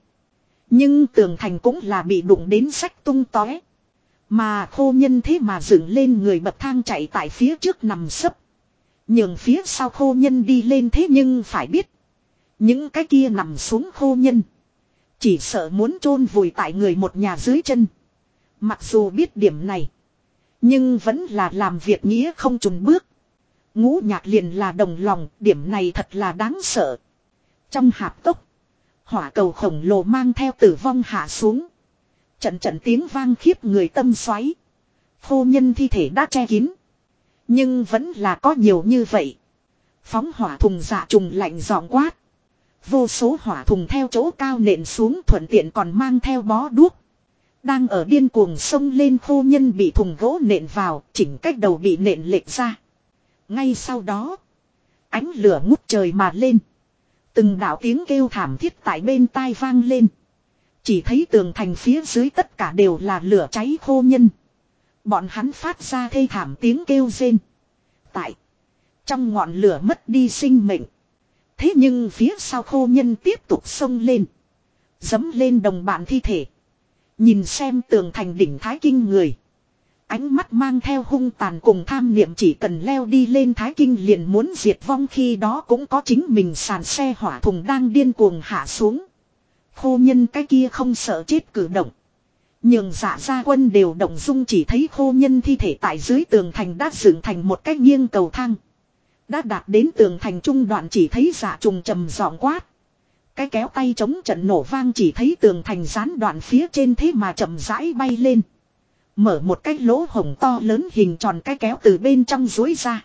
Nhưng tường thành cũng là bị đụng đến sách tung tóe. Mà khô nhân thế mà dựng lên người bậc thang chạy tại phía trước nằm sấp. Nhường phía sau khô nhân đi lên thế nhưng phải biết. Những cái kia nằm xuống khô nhân. Chỉ sợ muốn chôn vùi tại người một nhà dưới chân. Mặc dù biết điểm này. Nhưng vẫn là làm việc nghĩa không trùng bước. Ngũ nhạc liền là đồng lòng, điểm này thật là đáng sợ. Trong hạp tốc, hỏa cầu khổng lồ mang theo tử vong hạ xuống. Trận trận tiếng vang khiếp người tâm xoáy. phu nhân thi thể đã che kín. Nhưng vẫn là có nhiều như vậy. Phóng hỏa thùng dạ trùng lạnh giòn quát. Vô số hỏa thùng theo chỗ cao nện xuống thuận tiện còn mang theo bó đuốc. Đang ở điên cuồng sông lên khô nhân bị thùng gỗ nện vào, chỉnh cách đầu bị nện lệch ra. Ngay sau đó, ánh lửa ngút trời mà lên. Từng đạo tiếng kêu thảm thiết tại bên tai vang lên. Chỉ thấy tường thành phía dưới tất cả đều là lửa cháy khô nhân. Bọn hắn phát ra thê thảm tiếng kêu rên. Tại, trong ngọn lửa mất đi sinh mệnh. Thế nhưng phía sau khô nhân tiếp tục xông lên. Dấm lên đồng bạn thi thể. Nhìn xem tường thành đỉnh thái kinh người. Ánh mắt mang theo hung tàn cùng tham niệm chỉ cần leo đi lên thái kinh liền muốn diệt vong khi đó cũng có chính mình sàn xe hỏa thùng đang điên cuồng hạ xuống. Khô nhân cái kia không sợ chết cử động. Nhường giả gia quân đều động dung chỉ thấy khô nhân thi thể tại dưới tường thành đã dựng thành một cái nghiêng cầu thang. Đã đạt đến tường thành trung đoạn chỉ thấy giả trùng trầm giọng quát. Cái kéo tay chống trận nổ vang chỉ thấy tường thành gián đoạn phía trên thế mà chậm rãi bay lên. Mở một cái lỗ hồng to lớn hình tròn cái kéo từ bên trong dối ra.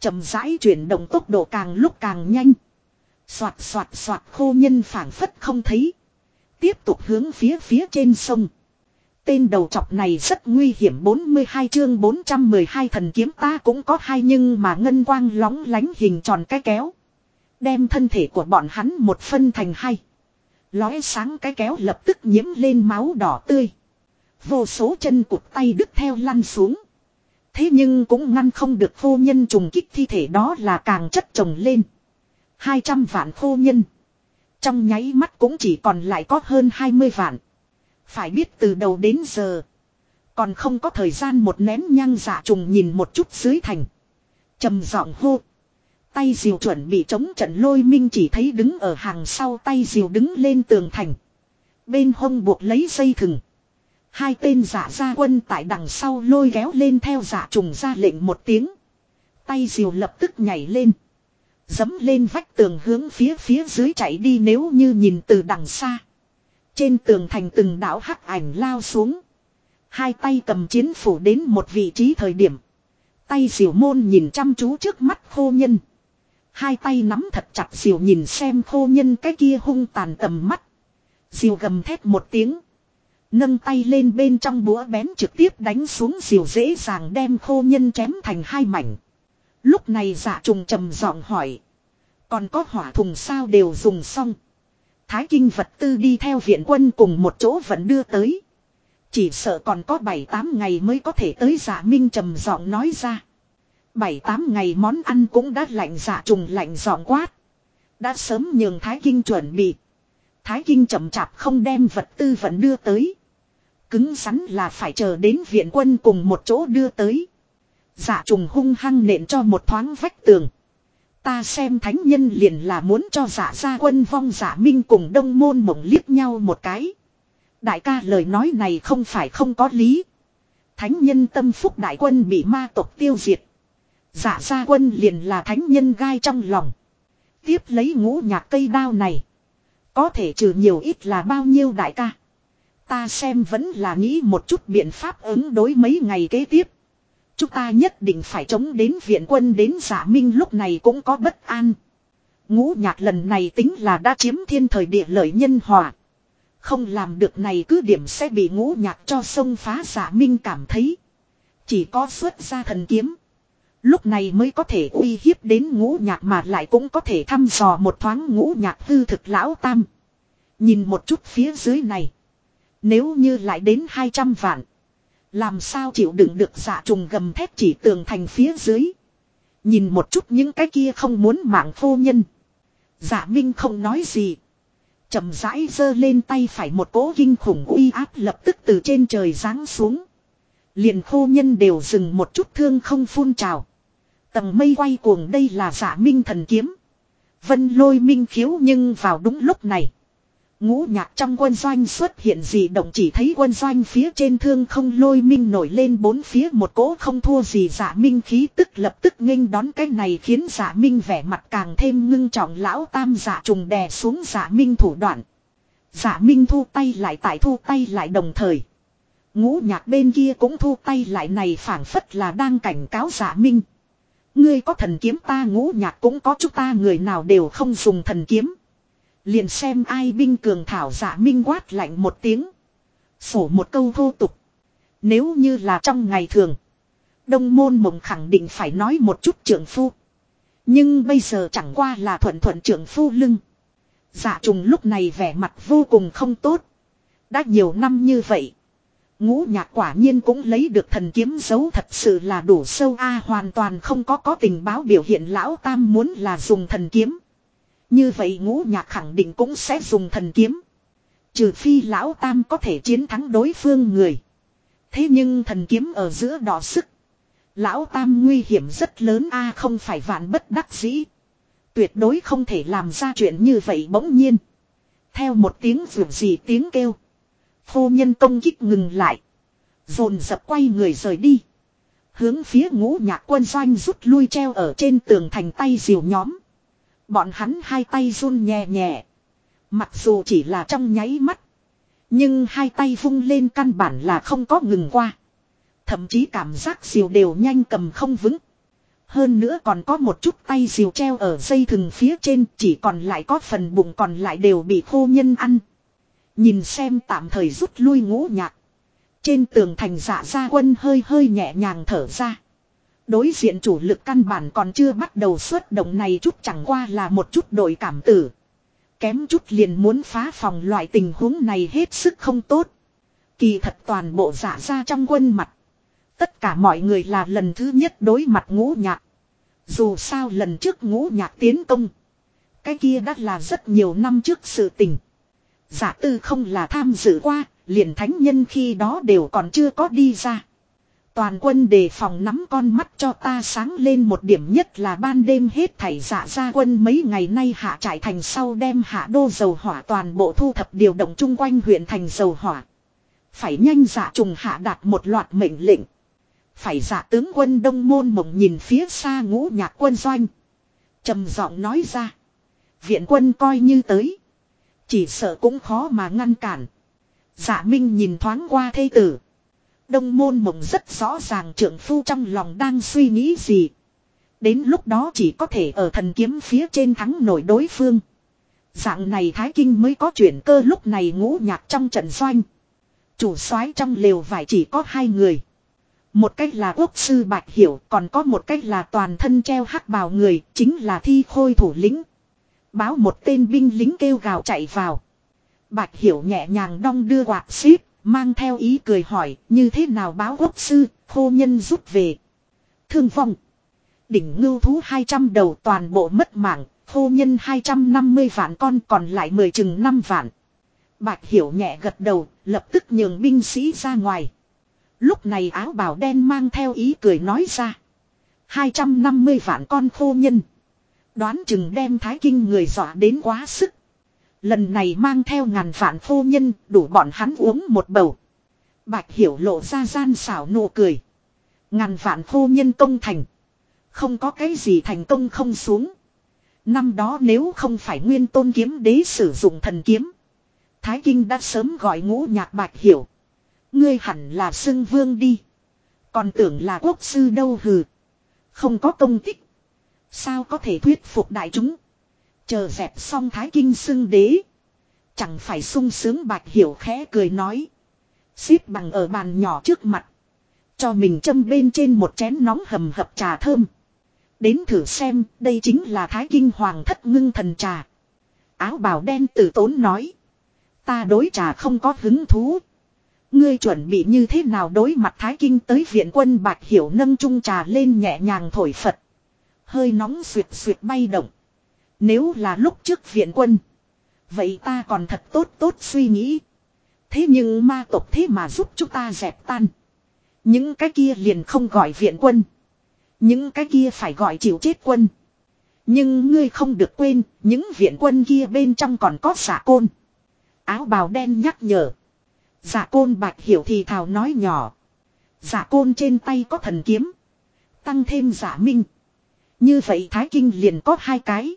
chậm rãi chuyển động tốc độ càng lúc càng nhanh. Xoạt xoạt xoạt khô nhân phảng phất không thấy. Tiếp tục hướng phía phía trên sông. Tên đầu chọc này rất nguy hiểm 42 chương 412 thần kiếm ta cũng có hai nhưng mà ngân quang lóng lánh hình tròn cái kéo. Đem thân thể của bọn hắn một phân thành hai. Lóe sáng cái kéo lập tức nhiễm lên máu đỏ tươi. Vô số chân cụt tay đứt theo lăn xuống. Thế nhưng cũng ngăn không được vô nhân trùng kích thi thể đó là càng chất trồng lên. 200 vạn khô nhân. Trong nháy mắt cũng chỉ còn lại có hơn 20 vạn. Phải biết từ đầu đến giờ. Còn không có thời gian một nén nhang dạ trùng nhìn một chút dưới thành. trầm giọng hô. Tay diều chuẩn bị chống trận lôi minh chỉ thấy đứng ở hàng sau tay diều đứng lên tường thành. Bên hông buộc lấy dây thừng. Hai tên giả gia quân tại đằng sau lôi kéo lên theo giả trùng ra lệnh một tiếng. Tay diều lập tức nhảy lên. Dấm lên vách tường hướng phía phía dưới chạy đi nếu như nhìn từ đằng xa. Trên tường thành từng đảo hắc ảnh lao xuống. Hai tay cầm chiến phủ đến một vị trí thời điểm. Tay diều môn nhìn chăm chú trước mắt khô nhân. Hai tay nắm thật chặt diều nhìn xem khô nhân cái kia hung tàn tầm mắt. Diều gầm thét một tiếng. Nâng tay lên bên trong búa bén trực tiếp đánh xuống diều dễ dàng đem khô nhân chém thành hai mảnh. Lúc này giả trùng trầm giọng hỏi. Còn có hỏa thùng sao đều dùng xong. Thái kinh vật tư đi theo viện quân cùng một chỗ vẫn đưa tới. Chỉ sợ còn có 7-8 ngày mới có thể tới giả dạ minh trầm giọng nói ra. 7-8 ngày món ăn cũng đã lạnh giả dạ trùng lạnh giọng quát. Đã sớm nhường Thái Kinh chuẩn bị. Thái Kinh chậm chạp không đem vật tư vẫn đưa tới. Cứng rắn là phải chờ đến viện quân cùng một chỗ đưa tới. Giả dạ trùng hung hăng nện cho một thoáng vách tường. Ta xem thánh nhân liền là muốn cho giả gia quân vong giả minh cùng đông môn mộng liếc nhau một cái. Đại ca lời nói này không phải không có lý. Thánh nhân tâm phúc đại quân bị ma tộc tiêu diệt. Giả gia quân liền là thánh nhân gai trong lòng. Tiếp lấy ngũ nhạc cây đao này. Có thể trừ nhiều ít là bao nhiêu đại ca. Ta xem vẫn là nghĩ một chút biện pháp ứng đối mấy ngày kế tiếp. Chúng ta nhất định phải chống đến viện quân đến giả minh lúc này cũng có bất an. Ngũ nhạc lần này tính là đã chiếm thiên thời địa lợi nhân hòa. Không làm được này cứ điểm sẽ bị ngũ nhạc cho sông phá giả minh cảm thấy. Chỉ có xuất ra thần kiếm. Lúc này mới có thể uy hiếp đến ngũ nhạc mà lại cũng có thể thăm dò một thoáng ngũ nhạc hư thực lão tam. Nhìn một chút phía dưới này. Nếu như lại đến 200 vạn. Làm sao chịu đựng được dạ trùng gầm thép chỉ tường thành phía dưới. Nhìn một chút những cái kia không muốn mạng phu nhân. Dạ Minh không nói gì. chậm rãi giơ lên tay phải một cỗ kinh khủng uy áp lập tức từ trên trời giáng xuống. Liền khô nhân đều dừng một chút thương không phun trào. Tầng mây quay cuồng đây là dạ minh thần kiếm. Vân lôi minh khiếu nhưng vào đúng lúc này. Ngũ nhạc trong quân doanh xuất hiện gì động chỉ thấy quân doanh phía trên thương không lôi minh nổi lên bốn phía một cỗ không thua gì giả minh khí tức lập tức nghênh đón cái này khiến giả minh vẻ mặt càng thêm ngưng trọng lão tam giả trùng đè xuống giả minh thủ đoạn. Giả minh thu tay lại tại thu tay lại đồng thời. Ngũ nhạc bên kia cũng thu tay lại này phảng phất là đang cảnh cáo giả minh. Ngươi có thần kiếm ta ngũ nhạc cũng có chúng ta người nào đều không dùng thần kiếm. Liền xem ai binh cường thảo giả minh quát lạnh một tiếng. Phổ một câu thô tục. Nếu như là trong ngày thường. Đông môn mộng khẳng định phải nói một chút trưởng phu. Nhưng bây giờ chẳng qua là thuận thuận trưởng phu lưng. Dạ trùng lúc này vẻ mặt vô cùng không tốt. Đã nhiều năm như vậy. Ngũ nhạc quả nhiên cũng lấy được thần kiếm dấu thật sự là đủ sâu a, hoàn toàn không có có tình báo biểu hiện lão tam muốn là dùng thần kiếm. Như vậy ngũ nhạc khẳng định cũng sẽ dùng thần kiếm. Trừ phi lão tam có thể chiến thắng đối phương người. Thế nhưng thần kiếm ở giữa đỏ sức. Lão tam nguy hiểm rất lớn a, không phải vạn bất đắc dĩ. Tuyệt đối không thể làm ra chuyện như vậy bỗng nhiên. Theo một tiếng vượt gì tiếng kêu. Phu nhân công kích ngừng lại. Dồn dập quay người rời đi. Hướng phía ngũ nhạc quân doanh rút lui treo ở trên tường thành tay diều nhóm. Bọn hắn hai tay run nhẹ nhẹ. Mặc dù chỉ là trong nháy mắt. Nhưng hai tay vung lên căn bản là không có ngừng qua. Thậm chí cảm giác diều đều nhanh cầm không vững. Hơn nữa còn có một chút tay diều treo ở dây thừng phía trên, chỉ còn lại có phần bụng còn lại đều bị khô nhân ăn. Nhìn xem tạm thời rút lui ngũ nhạc. Trên tường thành dạ ra quân hơi hơi nhẹ nhàng thở ra. Đối diện chủ lực căn bản còn chưa bắt đầu xuất động này chút chẳng qua là một chút đội cảm tử. Kém chút liền muốn phá phòng loại tình huống này hết sức không tốt. Kỳ thật toàn bộ giả ra trong quân mặt. Tất cả mọi người là lần thứ nhất đối mặt ngũ nhạc. Dù sao lần trước ngũ nhạc tiến công. Cái kia đã là rất nhiều năm trước sự tình. Giả tư không là tham dự qua, liền thánh nhân khi đó đều còn chưa có đi ra. Toàn quân đề phòng nắm con mắt cho ta sáng lên một điểm nhất là ban đêm hết thảy dạ ra quân mấy ngày nay hạ trải thành sau đem hạ đô dầu hỏa toàn bộ thu thập điều động chung quanh huyện thành dầu hỏa. Phải nhanh dạ trùng hạ đạt một loạt mệnh lệnh. Phải dạ tướng quân đông môn mộng nhìn phía xa ngũ nhạc quân doanh. trầm giọng nói ra. Viện quân coi như tới. Chỉ sợ cũng khó mà ngăn cản. Dạ Minh nhìn thoáng qua thê tử. Đông môn mộng rất rõ ràng trưởng phu trong lòng đang suy nghĩ gì. Đến lúc đó chỉ có thể ở thần kiếm phía trên thắng nổi đối phương. Dạng này Thái Kinh mới có chuyển cơ lúc này ngũ nhạc trong trận doanh. Chủ soái trong lều vải chỉ có hai người. Một cách là quốc sư Bạch Hiểu còn có một cách là toàn thân treo hắc bào người chính là thi khôi thủ lĩnh. Báo một tên binh lính kêu gào chạy vào. Bạch Hiểu nhẹ nhàng đong đưa quạt xíp, mang theo ý cười hỏi như thế nào báo quốc sư, khô nhân rút về. Thương vong. Đỉnh ngưu thú 200 đầu toàn bộ mất mạng, khô nhân 250 vạn con còn lại 10 chừng 5 vạn. Bạch Hiểu nhẹ gật đầu, lập tức nhường binh sĩ ra ngoài. Lúc này áo bào đen mang theo ý cười nói ra. 250 vạn con khô nhân. Đoán chừng đem thái kinh người dọa đến quá sức. Lần này mang theo ngàn vạn phu nhân, đủ bọn hắn uống một bầu. Bạch hiểu lộ ra gian xảo nụ cười. Ngàn vạn phu nhân công thành. Không có cái gì thành công không xuống. Năm đó nếu không phải nguyên tôn kiếm đế sử dụng thần kiếm. Thái Kinh đã sớm gọi ngũ nhạc bạch hiểu. Ngươi hẳn là xưng vương đi. Còn tưởng là quốc sư đâu hừ. Không có công tích. Sao có thể thuyết phục đại chúng. Chờ dẹp xong thái kinh xưng đế. Chẳng phải sung sướng bạch hiểu khẽ cười nói. Xếp bằng ở bàn nhỏ trước mặt. Cho mình châm bên trên một chén nóng hầm hập trà thơm. Đến thử xem, đây chính là thái kinh hoàng thất ngưng thần trà. Áo bào đen tử tốn nói. Ta đối trà không có hứng thú. Ngươi chuẩn bị như thế nào đối mặt Thái Kinh tới viện quân Bạch Hiểu nâng chung trà lên nhẹ nhàng thổi Phật. Hơi nóng suyệt suyệt bay động. Nếu là lúc trước viện quân. Vậy ta còn thật tốt tốt suy nghĩ. Thế nhưng ma tộc thế mà giúp chúng ta dẹp tan. Những cái kia liền không gọi viện quân. Những cái kia phải gọi chịu chết quân. Nhưng ngươi không được quên, những viện quân kia bên trong còn có giả côn. Áo bào đen nhắc nhở. giả côn bạch hiểu thì thào nói nhỏ. giả côn trên tay có thần kiếm. Tăng thêm giả minh. Như vậy Thái Kinh liền có hai cái.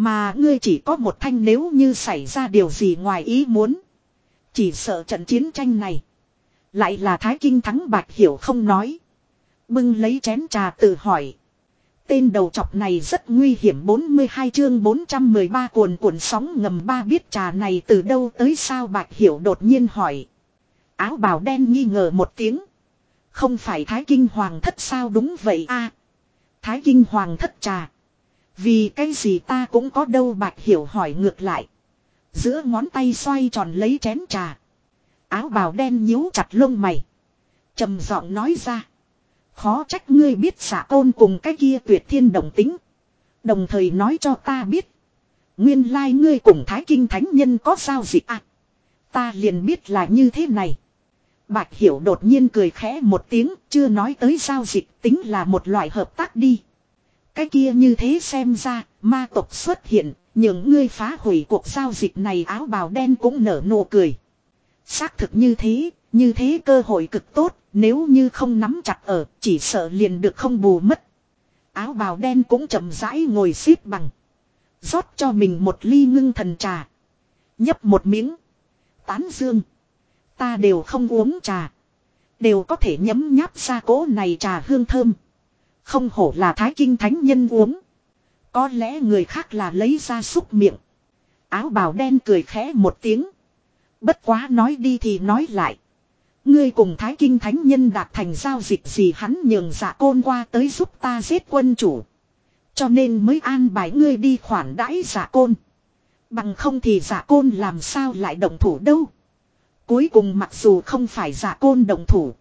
Mà ngươi chỉ có một thanh nếu như xảy ra điều gì ngoài ý muốn. Chỉ sợ trận chiến tranh này. Lại là Thái Kinh thắng bạch hiểu không nói. Bưng lấy chén trà tự hỏi. Tên đầu chọc này rất nguy hiểm 42 chương 413 cuồn cuộn sóng ngầm ba biết trà này từ đâu tới sao bạch hiểu đột nhiên hỏi. Áo bào đen nghi ngờ một tiếng. Không phải Thái Kinh Hoàng thất sao đúng vậy a Thái Kinh Hoàng thất trà. Vì cái gì ta cũng có đâu bạch hiểu hỏi ngược lại. Giữa ngón tay xoay tròn lấy chén trà. Áo bào đen nhíu chặt lông mày. trầm giọng nói ra. Khó trách ngươi biết xả ôn cùng cái kia tuyệt thiên đồng tính. Đồng thời nói cho ta biết. Nguyên lai ngươi cùng Thái Kinh Thánh Nhân có sao gì à. Ta liền biết là như thế này. Bạch Hiểu đột nhiên cười khẽ một tiếng, chưa nói tới giao dịch, tính là một loại hợp tác đi. Cái kia như thế xem ra, ma tộc xuất hiện, những ngươi phá hủy cuộc giao dịch này áo bào đen cũng nở nụ cười. Xác thực như thế, như thế cơ hội cực tốt, nếu như không nắm chặt ở, chỉ sợ liền được không bù mất. Áo bào đen cũng chậm rãi ngồi xếp bằng. rót cho mình một ly ngưng thần trà. Nhấp một miếng. Tán dương. Ta đều không uống trà. Đều có thể nhấm nháp ra cỗ này trà hương thơm. Không hổ là thái kinh thánh nhân uống. Có lẽ người khác là lấy ra xúc miệng. Áo bào đen cười khẽ một tiếng. Bất quá nói đi thì nói lại. Ngươi cùng Thái Kinh Thánh Nhân đạt thành giao dịch gì hắn nhường giả côn qua tới giúp ta giết quân chủ. Cho nên mới an bài ngươi đi khoản đãi giả côn. Bằng không thì giả côn làm sao lại động thủ đâu. Cuối cùng mặc dù không phải giả côn động thủ.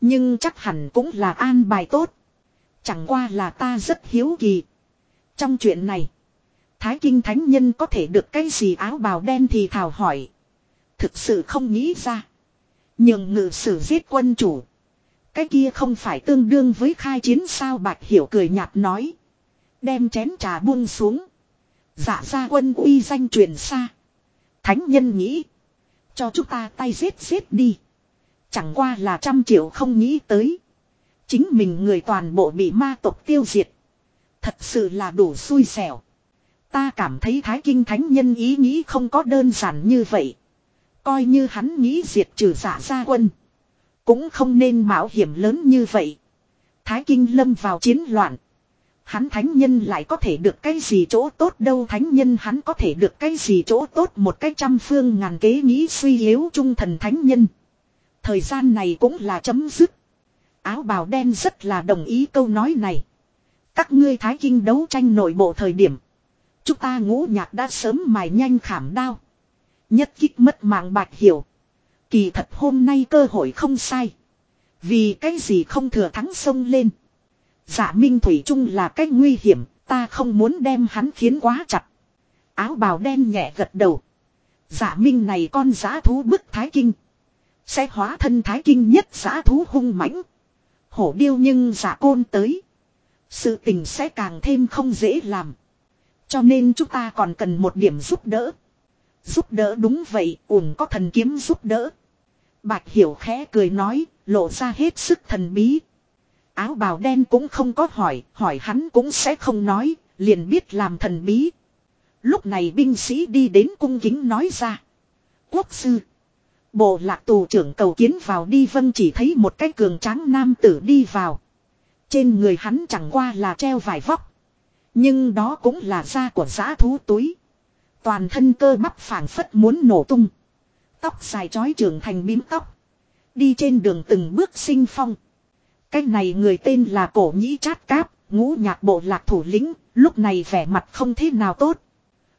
Nhưng chắc hẳn cũng là an bài tốt. Chẳng qua là ta rất hiếu kỳ. Trong chuyện này. Thái Kinh Thánh Nhân có thể được cái gì áo bào đen thì thảo hỏi. Thực sự không nghĩ ra. Nhưng ngự sử giết quân chủ. Cái kia không phải tương đương với khai chiến sao bạch hiểu cười nhạt nói. Đem chén trà buông xuống. Dạ ra quân uy danh truyền xa. Thánh nhân nghĩ. Cho chúng ta tay giết giết đi. Chẳng qua là trăm triệu không nghĩ tới. Chính mình người toàn bộ bị ma tộc tiêu diệt. Thật sự là đủ xui xẻo. Ta cảm thấy Thái Kinh Thánh Nhân ý nghĩ không có đơn giản như vậy. Coi như hắn nghĩ diệt trừ giả gia quân. Cũng không nên mạo hiểm lớn như vậy. Thái Kinh lâm vào chiến loạn. Hắn thánh nhân lại có thể được cái gì chỗ tốt đâu thánh nhân hắn có thể được cái gì chỗ tốt một cái trăm phương ngàn kế nghĩ suy yếu trung thần thánh nhân. Thời gian này cũng là chấm dứt. Áo bào đen rất là đồng ý câu nói này. Các ngươi thái kinh đấu tranh nội bộ thời điểm. Chúng ta ngũ nhạc đã sớm mài nhanh khảm đao. Nhất kích mất mạng bạch hiểu. Kỳ thật hôm nay cơ hội không sai. Vì cái gì không thừa thắng sông lên. Giả Minh Thủy Trung là cách nguy hiểm, ta không muốn đem hắn khiến quá chặt. Áo bào đen nhẹ gật đầu. Giả Minh này con giá thú bức Thái Kinh. Sẽ hóa thân Thái Kinh nhất giá thú hung mãnh. Hổ điêu nhưng giả côn tới. Sự tình sẽ càng thêm không dễ làm. Cho nên chúng ta còn cần một điểm giúp đỡ. Giúp đỡ đúng vậy, ủng có thần kiếm giúp đỡ. Bạch Hiểu khẽ cười nói, lộ ra hết sức thần bí. Áo bào đen cũng không có hỏi, hỏi hắn cũng sẽ không nói, liền biết làm thần bí. Lúc này binh sĩ đi đến cung kính nói ra. Quốc sư. Bộ lạc tù trưởng cầu kiến vào đi vâng chỉ thấy một cái cường tráng nam tử đi vào. Trên người hắn chẳng qua là treo vải vóc. Nhưng đó cũng là da của giã thú túi. Toàn thân cơ bắp phảng phất muốn nổ tung. Tóc dài trói trưởng thành bím tóc. Đi trên đường từng bước sinh phong. Cái này người tên là cổ nhĩ chát cáp, ngũ nhạc bộ lạc thủ lĩnh, lúc này vẻ mặt không thế nào tốt.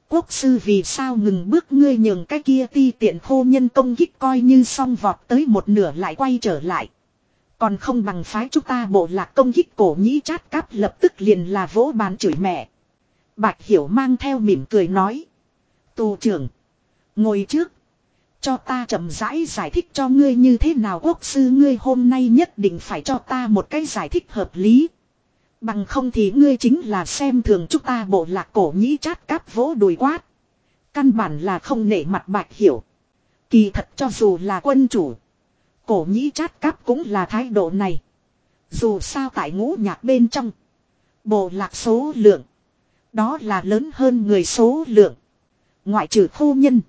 Quốc sư vì sao ngừng bước ngươi nhường cái kia ti tiện khô nhân công kích coi như xong vọt tới một nửa lại quay trở lại. Còn không bằng phái chúng ta bộ lạc công kích cổ nhĩ chát cáp lập tức liền là vỗ bàn chửi mẹ. Bạch Hiểu mang theo mỉm cười nói. Tù trưởng. Ngồi trước. Cho ta chậm rãi giải thích cho ngươi như thế nào quốc sư ngươi hôm nay nhất định phải cho ta một cái giải thích hợp lý. Bằng không thì ngươi chính là xem thường chúng ta bộ lạc cổ nhĩ chát cáp vỗ đùi quát. Căn bản là không nể mặt bạch hiểu. Kỳ thật cho dù là quân chủ. Cổ nhĩ chát cáp cũng là thái độ này. Dù sao tại ngũ nhạc bên trong. Bộ lạc số lượng. Đó là lớn hơn người số lượng. Ngoại trừ khu nhân.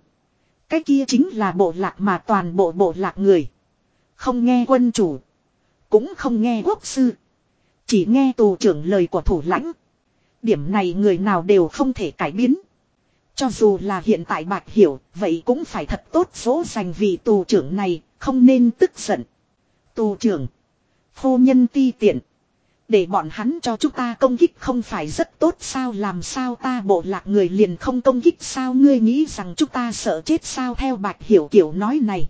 Cái kia chính là bộ lạc mà toàn bộ bộ lạc người. Không nghe quân chủ. Cũng không nghe quốc sư. Chỉ nghe tù trưởng lời của thủ lãnh. Điểm này người nào đều không thể cải biến. Cho dù là hiện tại bạch hiểu, vậy cũng phải thật tốt số dành vì tù trưởng này, không nên tức giận. Tù trưởng. Phu nhân ti tiện. Để bọn hắn cho chúng ta công kích không phải rất tốt sao làm sao ta bộ lạc người liền không công kích sao ngươi nghĩ rằng chúng ta sợ chết sao theo bạch hiểu kiểu nói này.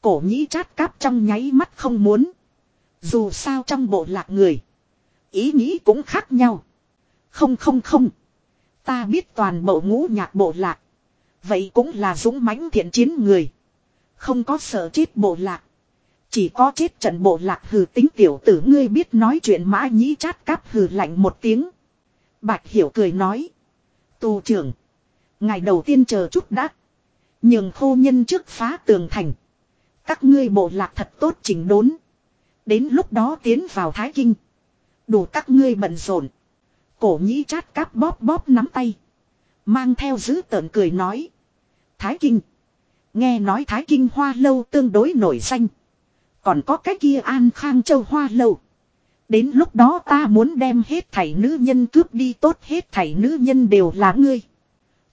Cổ nhĩ chát cáp trong nháy mắt không muốn. Dù sao trong bộ lạc người. Ý nghĩ cũng khác nhau. Không không không. Ta biết toàn bộ ngũ nhạc bộ lạc. Vậy cũng là dũng mãnh thiện chiến người. Không có sợ chết bộ lạc. Chỉ có chết trận bộ lạc hừ tính tiểu tử ngươi biết nói chuyện mã nhĩ chát cáp hừ lạnh một tiếng. Bạch hiểu cười nói. Tù trưởng. Ngày đầu tiên chờ chút đã. Nhường khô nhân trước phá tường thành. Các ngươi bộ lạc thật tốt chỉnh đốn. Đến lúc đó tiến vào Thái Kinh. Đủ các ngươi bận rộn. Cổ nhĩ chát cáp bóp bóp nắm tay. Mang theo giữ tợn cười nói. Thái Kinh. Nghe nói Thái Kinh hoa lâu tương đối nổi danh. Còn có cái kia an khang châu hoa lâu. Đến lúc đó ta muốn đem hết thảy nữ nhân cướp đi tốt hết thảy nữ nhân đều là ngươi.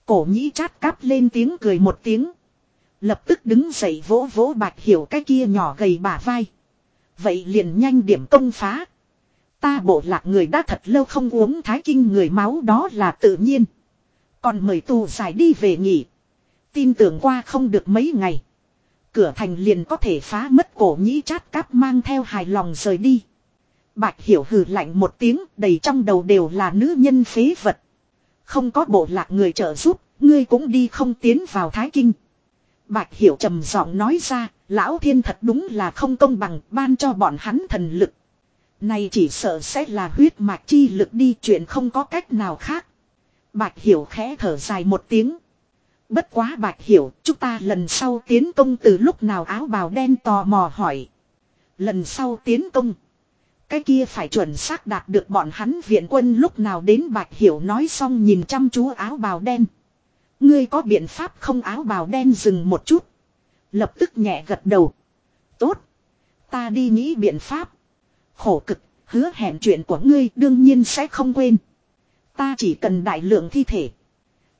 Cổ nhĩ chát cáp lên tiếng cười một tiếng. Lập tức đứng dậy vỗ vỗ bạch hiểu cái kia nhỏ gầy bả vai. Vậy liền nhanh điểm công phá. Ta bộ lạc người đã thật lâu không uống thái kinh người máu đó là tự nhiên. Còn mời tù giải đi về nghỉ. Tin tưởng qua không được mấy ngày. Cửa thành liền có thể phá mất cổ nhĩ chát cáp mang theo hài lòng rời đi. Bạch hiểu hừ lạnh một tiếng đầy trong đầu đều là nữ nhân phế vật. Không có bộ lạc người trợ giúp, ngươi cũng đi không tiến vào thái kinh. Bạch hiểu trầm giọng nói ra, lão thiên thật đúng là không công bằng ban cho bọn hắn thần lực. Này chỉ sợ sẽ là huyết mạch chi lực đi chuyện không có cách nào khác. Bạch hiểu khẽ thở dài một tiếng. Bất quá bạch hiểu, chúng ta lần sau tiến công từ lúc nào áo bào đen tò mò hỏi. Lần sau tiến công. Cái kia phải chuẩn xác đạt được bọn hắn viện quân lúc nào đến bạch hiểu nói xong nhìn chăm chú áo bào đen. Ngươi có biện pháp không áo bào đen dừng một chút. Lập tức nhẹ gật đầu. Tốt. Ta đi nghĩ biện pháp. Khổ cực, hứa hẹn chuyện của ngươi đương nhiên sẽ không quên. Ta chỉ cần đại lượng thi thể.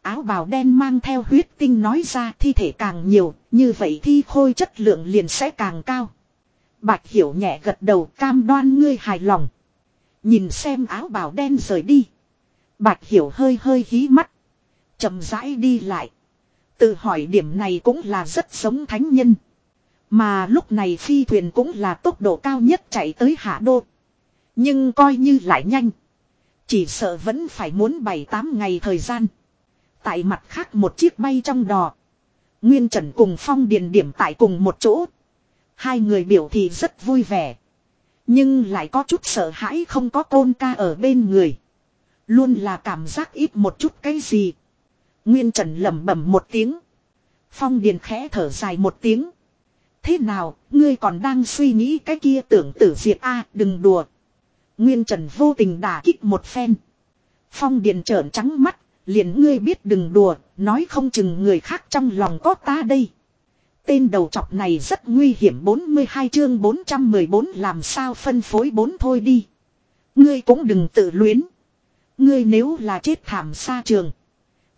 Áo bào đen mang theo huyết tinh nói ra thi thể càng nhiều, như vậy thi khôi chất lượng liền sẽ càng cao. Bạch hiểu nhẹ gật đầu cam đoan ngươi hài lòng. Nhìn xem áo bào đen rời đi. Bạch hiểu hơi hơi hí mắt chậm rãi đi lại. Tự hỏi điểm này cũng là rất giống thánh nhân. Mà lúc này phi thuyền cũng là tốc độ cao nhất chạy tới hạ đô. Nhưng coi như lại nhanh. Chỉ sợ vẫn phải muốn 7-8 ngày thời gian. Tại mặt khác một chiếc bay trong đò. Nguyên Trần cùng Phong Điền điểm tại cùng một chỗ. Hai người biểu thị rất vui vẻ. Nhưng lại có chút sợ hãi không có côn ca ở bên người. Luôn là cảm giác ít một chút cái gì. Nguyên Trần lẩm bẩm một tiếng. Phong Điền khẽ thở dài một tiếng. Thế nào, ngươi còn đang suy nghĩ cái kia tưởng tử diệt a đừng đùa. Nguyên Trần vô tình đả kích một phen. Phong Điền trợn trắng mắt, liền ngươi biết đừng đùa, nói không chừng người khác trong lòng có ta đây. Tên đầu chọc này rất nguy hiểm 42 chương 414 làm sao phân phối bốn thôi đi. Ngươi cũng đừng tự luyến. Ngươi nếu là chết thảm xa trường.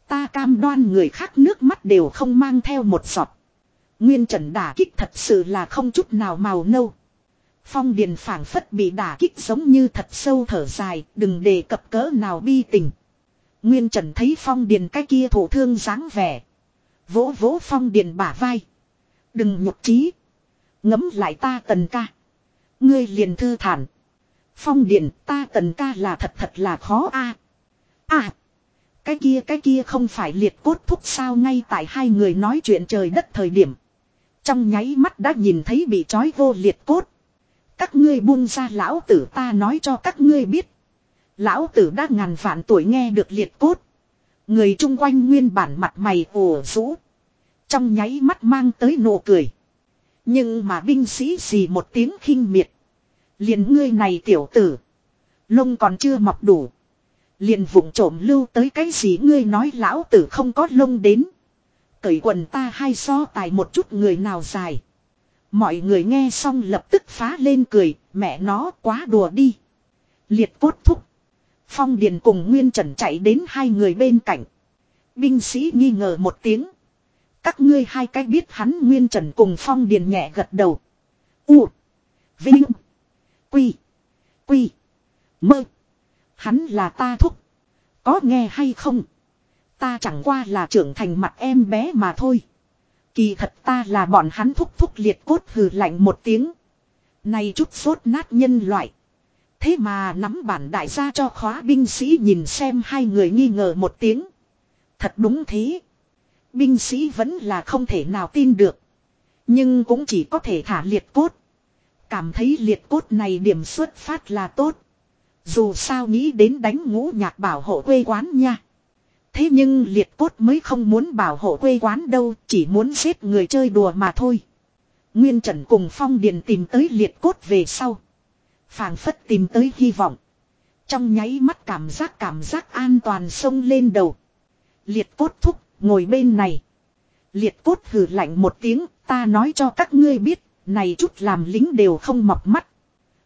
Ta cam đoan người khác nước mắt đều không mang theo một giọt. Nguyên trần đả kích thật sự là không chút nào màu nâu. Phong điền phảng phất bị đả kích giống như thật sâu thở dài, đừng đề cập cỡ nào bi tình. Nguyên trần thấy phong điền cái kia thổ thương dáng vẻ. Vỗ vỗ phong điền bả vai. Đừng nhục trí. Ngấm lại ta tần ca. Ngươi liền thư thản. Phong điền ta tần ca là thật thật là khó a À. Cái kia cái kia không phải liệt cốt thúc sao ngay tại hai người nói chuyện trời đất thời điểm. Trong nháy mắt đã nhìn thấy bị trói vô liệt cốt. Các ngươi buông ra lão tử ta nói cho các ngươi biết. Lão tử đã ngàn vạn tuổi nghe được liệt cốt. Người chung quanh nguyên bản mặt mày ồ rũ. Trong nháy mắt mang tới nụ cười. Nhưng mà binh sĩ gì một tiếng khinh miệt. liền ngươi này tiểu tử. Lông còn chưa mọc đủ. Liền vụng trộm lưu tới cái gì ngươi nói lão tử không có lông đến. Cởi quần ta hay so tài một chút người nào dài. Mọi người nghe xong lập tức phá lên cười, mẹ nó quá đùa đi. Liệt cốt thúc. Phong Điền cùng Nguyên Trần chạy đến hai người bên cạnh. Binh sĩ nghi ngờ một tiếng. Các ngươi hai cái biết hắn Nguyên Trần cùng Phong Điền nhẹ gật đầu. U. Vinh. Quy. Quy. Mơ. Hắn là ta thúc. Có nghe hay không? Ta chẳng qua là trưởng thành mặt em bé mà thôi. Kỳ thật ta là bọn hắn thúc thúc liệt cốt hừ lạnh một tiếng. Này chút sốt nát nhân loại. Thế mà nắm bản đại gia cho khóa binh sĩ nhìn xem hai người nghi ngờ một tiếng. Thật đúng thế. Binh sĩ vẫn là không thể nào tin được. Nhưng cũng chỉ có thể thả liệt cốt. Cảm thấy liệt cốt này điểm xuất phát là tốt. Dù sao nghĩ đến đánh ngũ nhạc bảo hộ quê quán nha. Thế nhưng liệt cốt mới không muốn bảo hộ quê quán đâu, chỉ muốn giết người chơi đùa mà thôi. Nguyên Trần cùng Phong Điền tìm tới liệt cốt về sau. phảng phất tìm tới hy vọng. Trong nháy mắt cảm giác cảm giác an toàn sông lên đầu. Liệt cốt thúc, ngồi bên này. Liệt cốt hừ lạnh một tiếng, ta nói cho các ngươi biết, Này chút làm lính đều không mọc mắt.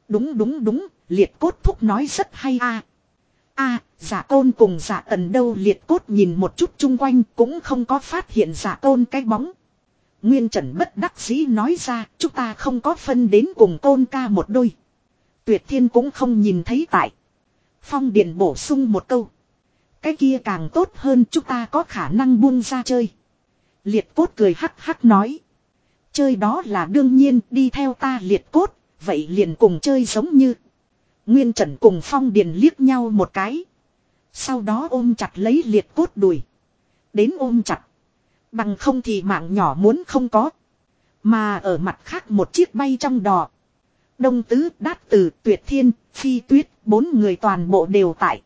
Đúng đúng đúng, liệt cốt thúc nói rất hay a. A, giả côn cùng giả tần đâu liệt cốt nhìn một chút chung quanh cũng không có phát hiện giả côn cái bóng. Nguyên Trần bất đắc dĩ nói ra, chúng ta không có phân đến cùng côn ca một đôi. Tuyệt thiên cũng không nhìn thấy tại. Phong điện bổ sung một câu. Cái kia càng tốt hơn chúng ta có khả năng buông ra chơi. Liệt cốt cười hắc hắc nói. Chơi đó là đương nhiên đi theo ta liệt cốt, vậy liền cùng chơi giống như. Nguyên Trần cùng Phong Điền liếc nhau một cái. Sau đó ôm chặt lấy liệt cốt đùi. Đến ôm chặt. Bằng không thì mạng nhỏ muốn không có. Mà ở mặt khác một chiếc bay trong đò. Đông tứ, đát tử, tuyệt thiên, phi tuyết, bốn người toàn bộ đều tại.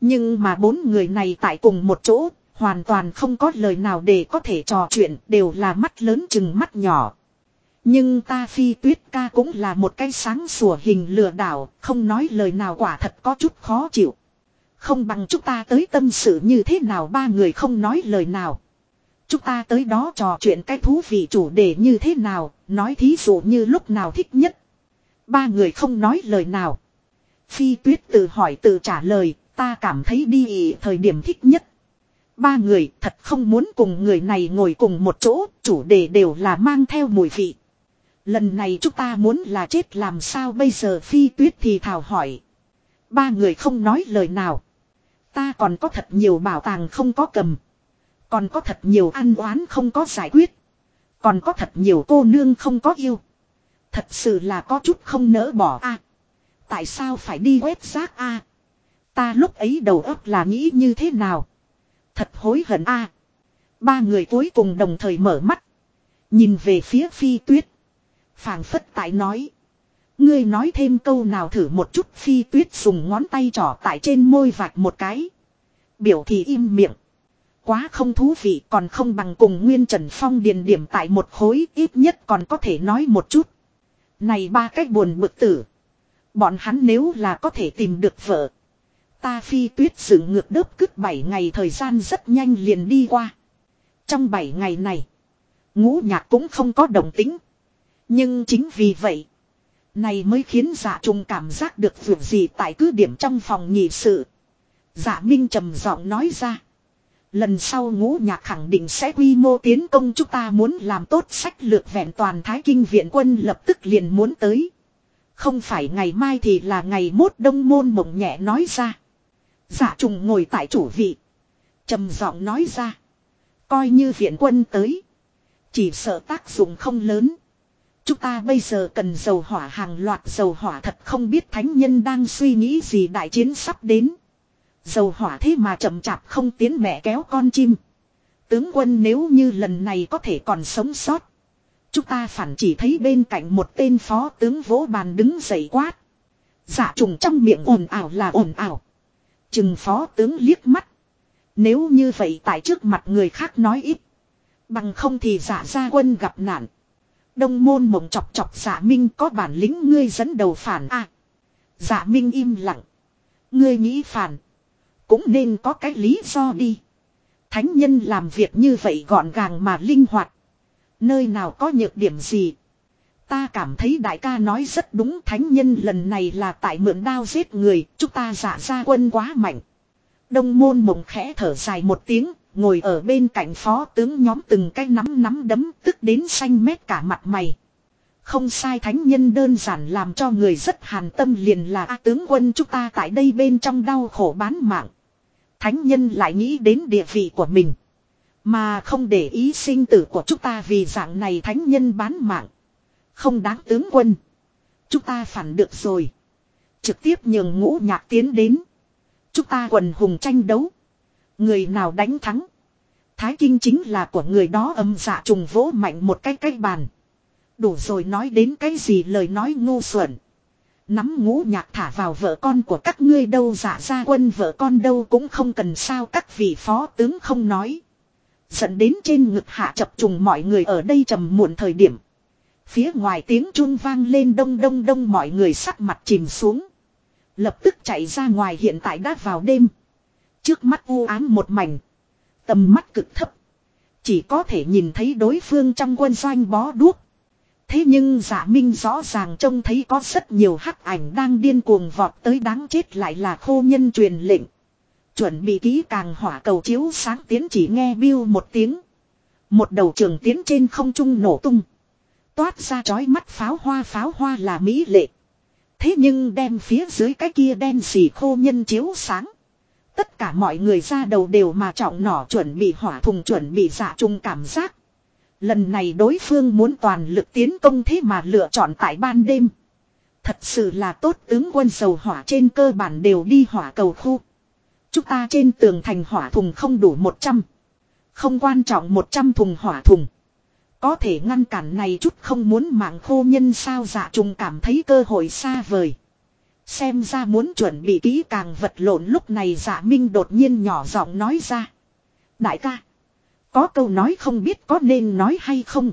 Nhưng mà bốn người này tại cùng một chỗ, hoàn toàn không có lời nào để có thể trò chuyện, đều là mắt lớn chừng mắt nhỏ. Nhưng ta phi tuyết ca cũng là một cái sáng sủa hình lừa đảo, không nói lời nào quả thật có chút khó chịu. Không bằng chúng ta tới tâm sự như thế nào ba người không nói lời nào. Chúng ta tới đó trò chuyện cái thú vị chủ đề như thế nào, nói thí dụ như lúc nào thích nhất. Ba người không nói lời nào. Phi tuyết tự hỏi tự trả lời, ta cảm thấy đi ý thời điểm thích nhất. Ba người thật không muốn cùng người này ngồi cùng một chỗ, chủ đề đều là mang theo mùi vị. Lần này chúng ta muốn là chết làm sao bây giờ phi tuyết thì thảo hỏi. Ba người không nói lời nào. Ta còn có thật nhiều bảo tàng không có cầm. Còn có thật nhiều ăn oán không có giải quyết. Còn có thật nhiều cô nương không có yêu. Thật sự là có chút không nỡ bỏ a. À, tại sao phải đi quét rác a? Ta lúc ấy đầu óc là nghĩ như thế nào? Thật hối hận a. Ba người cuối cùng đồng thời mở mắt. Nhìn về phía phi tuyết phảng phất tại nói. Ngươi nói thêm câu nào thử một chút phi tuyết dùng ngón tay trỏ tại trên môi vạch một cái. Biểu thì im miệng. Quá không thú vị còn không bằng cùng Nguyên Trần Phong điền điểm tại một khối ít nhất còn có thể nói một chút. Này ba cách buồn bực tử. Bọn hắn nếu là có thể tìm được vợ. Ta phi tuyết sự ngược đớp cứt 7 ngày thời gian rất nhanh liền đi qua. Trong 7 ngày này. Ngũ nhạc cũng không có đồng tính. Nhưng chính vì vậy. Này mới khiến dạ trùng cảm giác được việc gì tại cứ điểm trong phòng nhị sự. Dạ Minh trầm giọng nói ra. Lần sau ngũ nhạc khẳng định sẽ quy mô tiến công, chúng ta muốn làm tốt sách lược vẹn toàn thái kinh viện quân lập tức liền muốn tới. Không phải ngày mai thì là ngày mốt đông môn mộng nhẹ nói ra. Dạ trùng ngồi tại chủ vị. trầm giọng nói ra. Coi như viện quân tới. Chỉ sợ tác dụng không lớn. Chúng ta bây giờ cần dầu hỏa hàng loạt dầu hỏa thật không biết thánh nhân đang suy nghĩ gì đại chiến sắp đến. Dầu hỏa thế mà chậm chạp không tiến mẹ kéo con chim. Tướng quân nếu như lần này có thể còn sống sót. Chúng ta phản chỉ thấy bên cạnh một tên phó tướng vỗ bàn đứng dậy quát. Dạ trùng trong miệng ồn ảo là ồn ảo. Chừng phó tướng liếc mắt. Nếu như vậy tại trước mặt người khác nói ít. Bằng không thì dạ giả ra quân gặp nạn. Đông môn mộng chọc chọc giả minh có bản lĩnh ngươi dẫn đầu phản a à, Giả minh im lặng. Ngươi nghĩ phản. Cũng nên có cái lý do đi. Thánh nhân làm việc như vậy gọn gàng mà linh hoạt. Nơi nào có nhược điểm gì. Ta cảm thấy đại ca nói rất đúng thánh nhân lần này là tại mượn đao giết người, chúng ta giả ra quân quá mạnh. Đông môn mộng khẽ thở dài một tiếng, ngồi ở bên cạnh phó tướng nhóm từng cái nắm nắm đấm tức đến xanh mét cả mặt mày. Không sai thánh nhân đơn giản làm cho người rất hàn tâm liền là, A tướng quân, chúng ta tại đây bên trong đau khổ bán mạng. Thánh nhân lại nghĩ đến địa vị của mình. Mà không để ý sinh tử của chúng ta vì dạng này thánh nhân bán mạng. Không đáng, tướng quân. Chúng ta phản được rồi. Trực tiếp nhường ngũ nhạc tiến đến. Chúng ta quần hùng tranh đấu. Người nào đánh thắng. Thái kinh chính là của người đó âm dạ trùng vỗ mạnh một cái cái bàn. Đủ rồi nói đến cái gì lời nói ngu xuẩn. Nắm ngũ nhạc thả vào vợ con của các ngươi đâu dạ ra quân vợ con đâu cũng không cần sao các vị phó tướng không nói. Dẫn đến trên ngực hạ chập trùng mọi người ở đây trầm muộn thời điểm. Phía ngoài tiếng chuông vang lên đông đông đông mọi người sắc mặt chìm xuống. Lập tức chạy ra ngoài hiện tại đã vào đêm. Trước mắt u ám một mảnh. Tầm mắt cực thấp. Chỉ có thể nhìn thấy đối phương trong quân doanh bó đuốc. Thế nhưng giả minh rõ ràng trông thấy có rất nhiều hắc ảnh đang điên cuồng vọt tới đáng chết lại là khô nhân truyền lệnh. Chuẩn bị kỹ càng hỏa cầu chiếu sáng tiến chỉ nghe biêu một tiếng. Một đầu trường tiến trên không trung nổ tung. Toát ra chói mắt pháo hoa pháo hoa là mỹ lệ. Thế nhưng đem phía dưới cái kia đen xì khô nhân chiếu sáng. Tất cả mọi người ra đầu đều mà trọng nỏ chuẩn bị hỏa thùng chuẩn bị giả trùng cảm giác. Lần này đối phương muốn toàn lực tiến công thế mà lựa chọn tại ban đêm. Thật sự là tốt tướng quân sầu hỏa trên cơ bản đều đi hỏa cầu khu. Chúng ta trên tường thành hỏa thùng không đủ 100. Không quan trọng 100 thùng hỏa thùng. Có thể ngăn cản này chút không muốn mạng khô nhân sao dạ trùng cảm thấy cơ hội xa vời. Xem ra muốn chuẩn bị kỹ càng vật lộn lúc này dạ minh đột nhiên nhỏ giọng nói ra. Đại ca. Có câu nói không biết có nên nói hay không.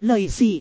Lời gì.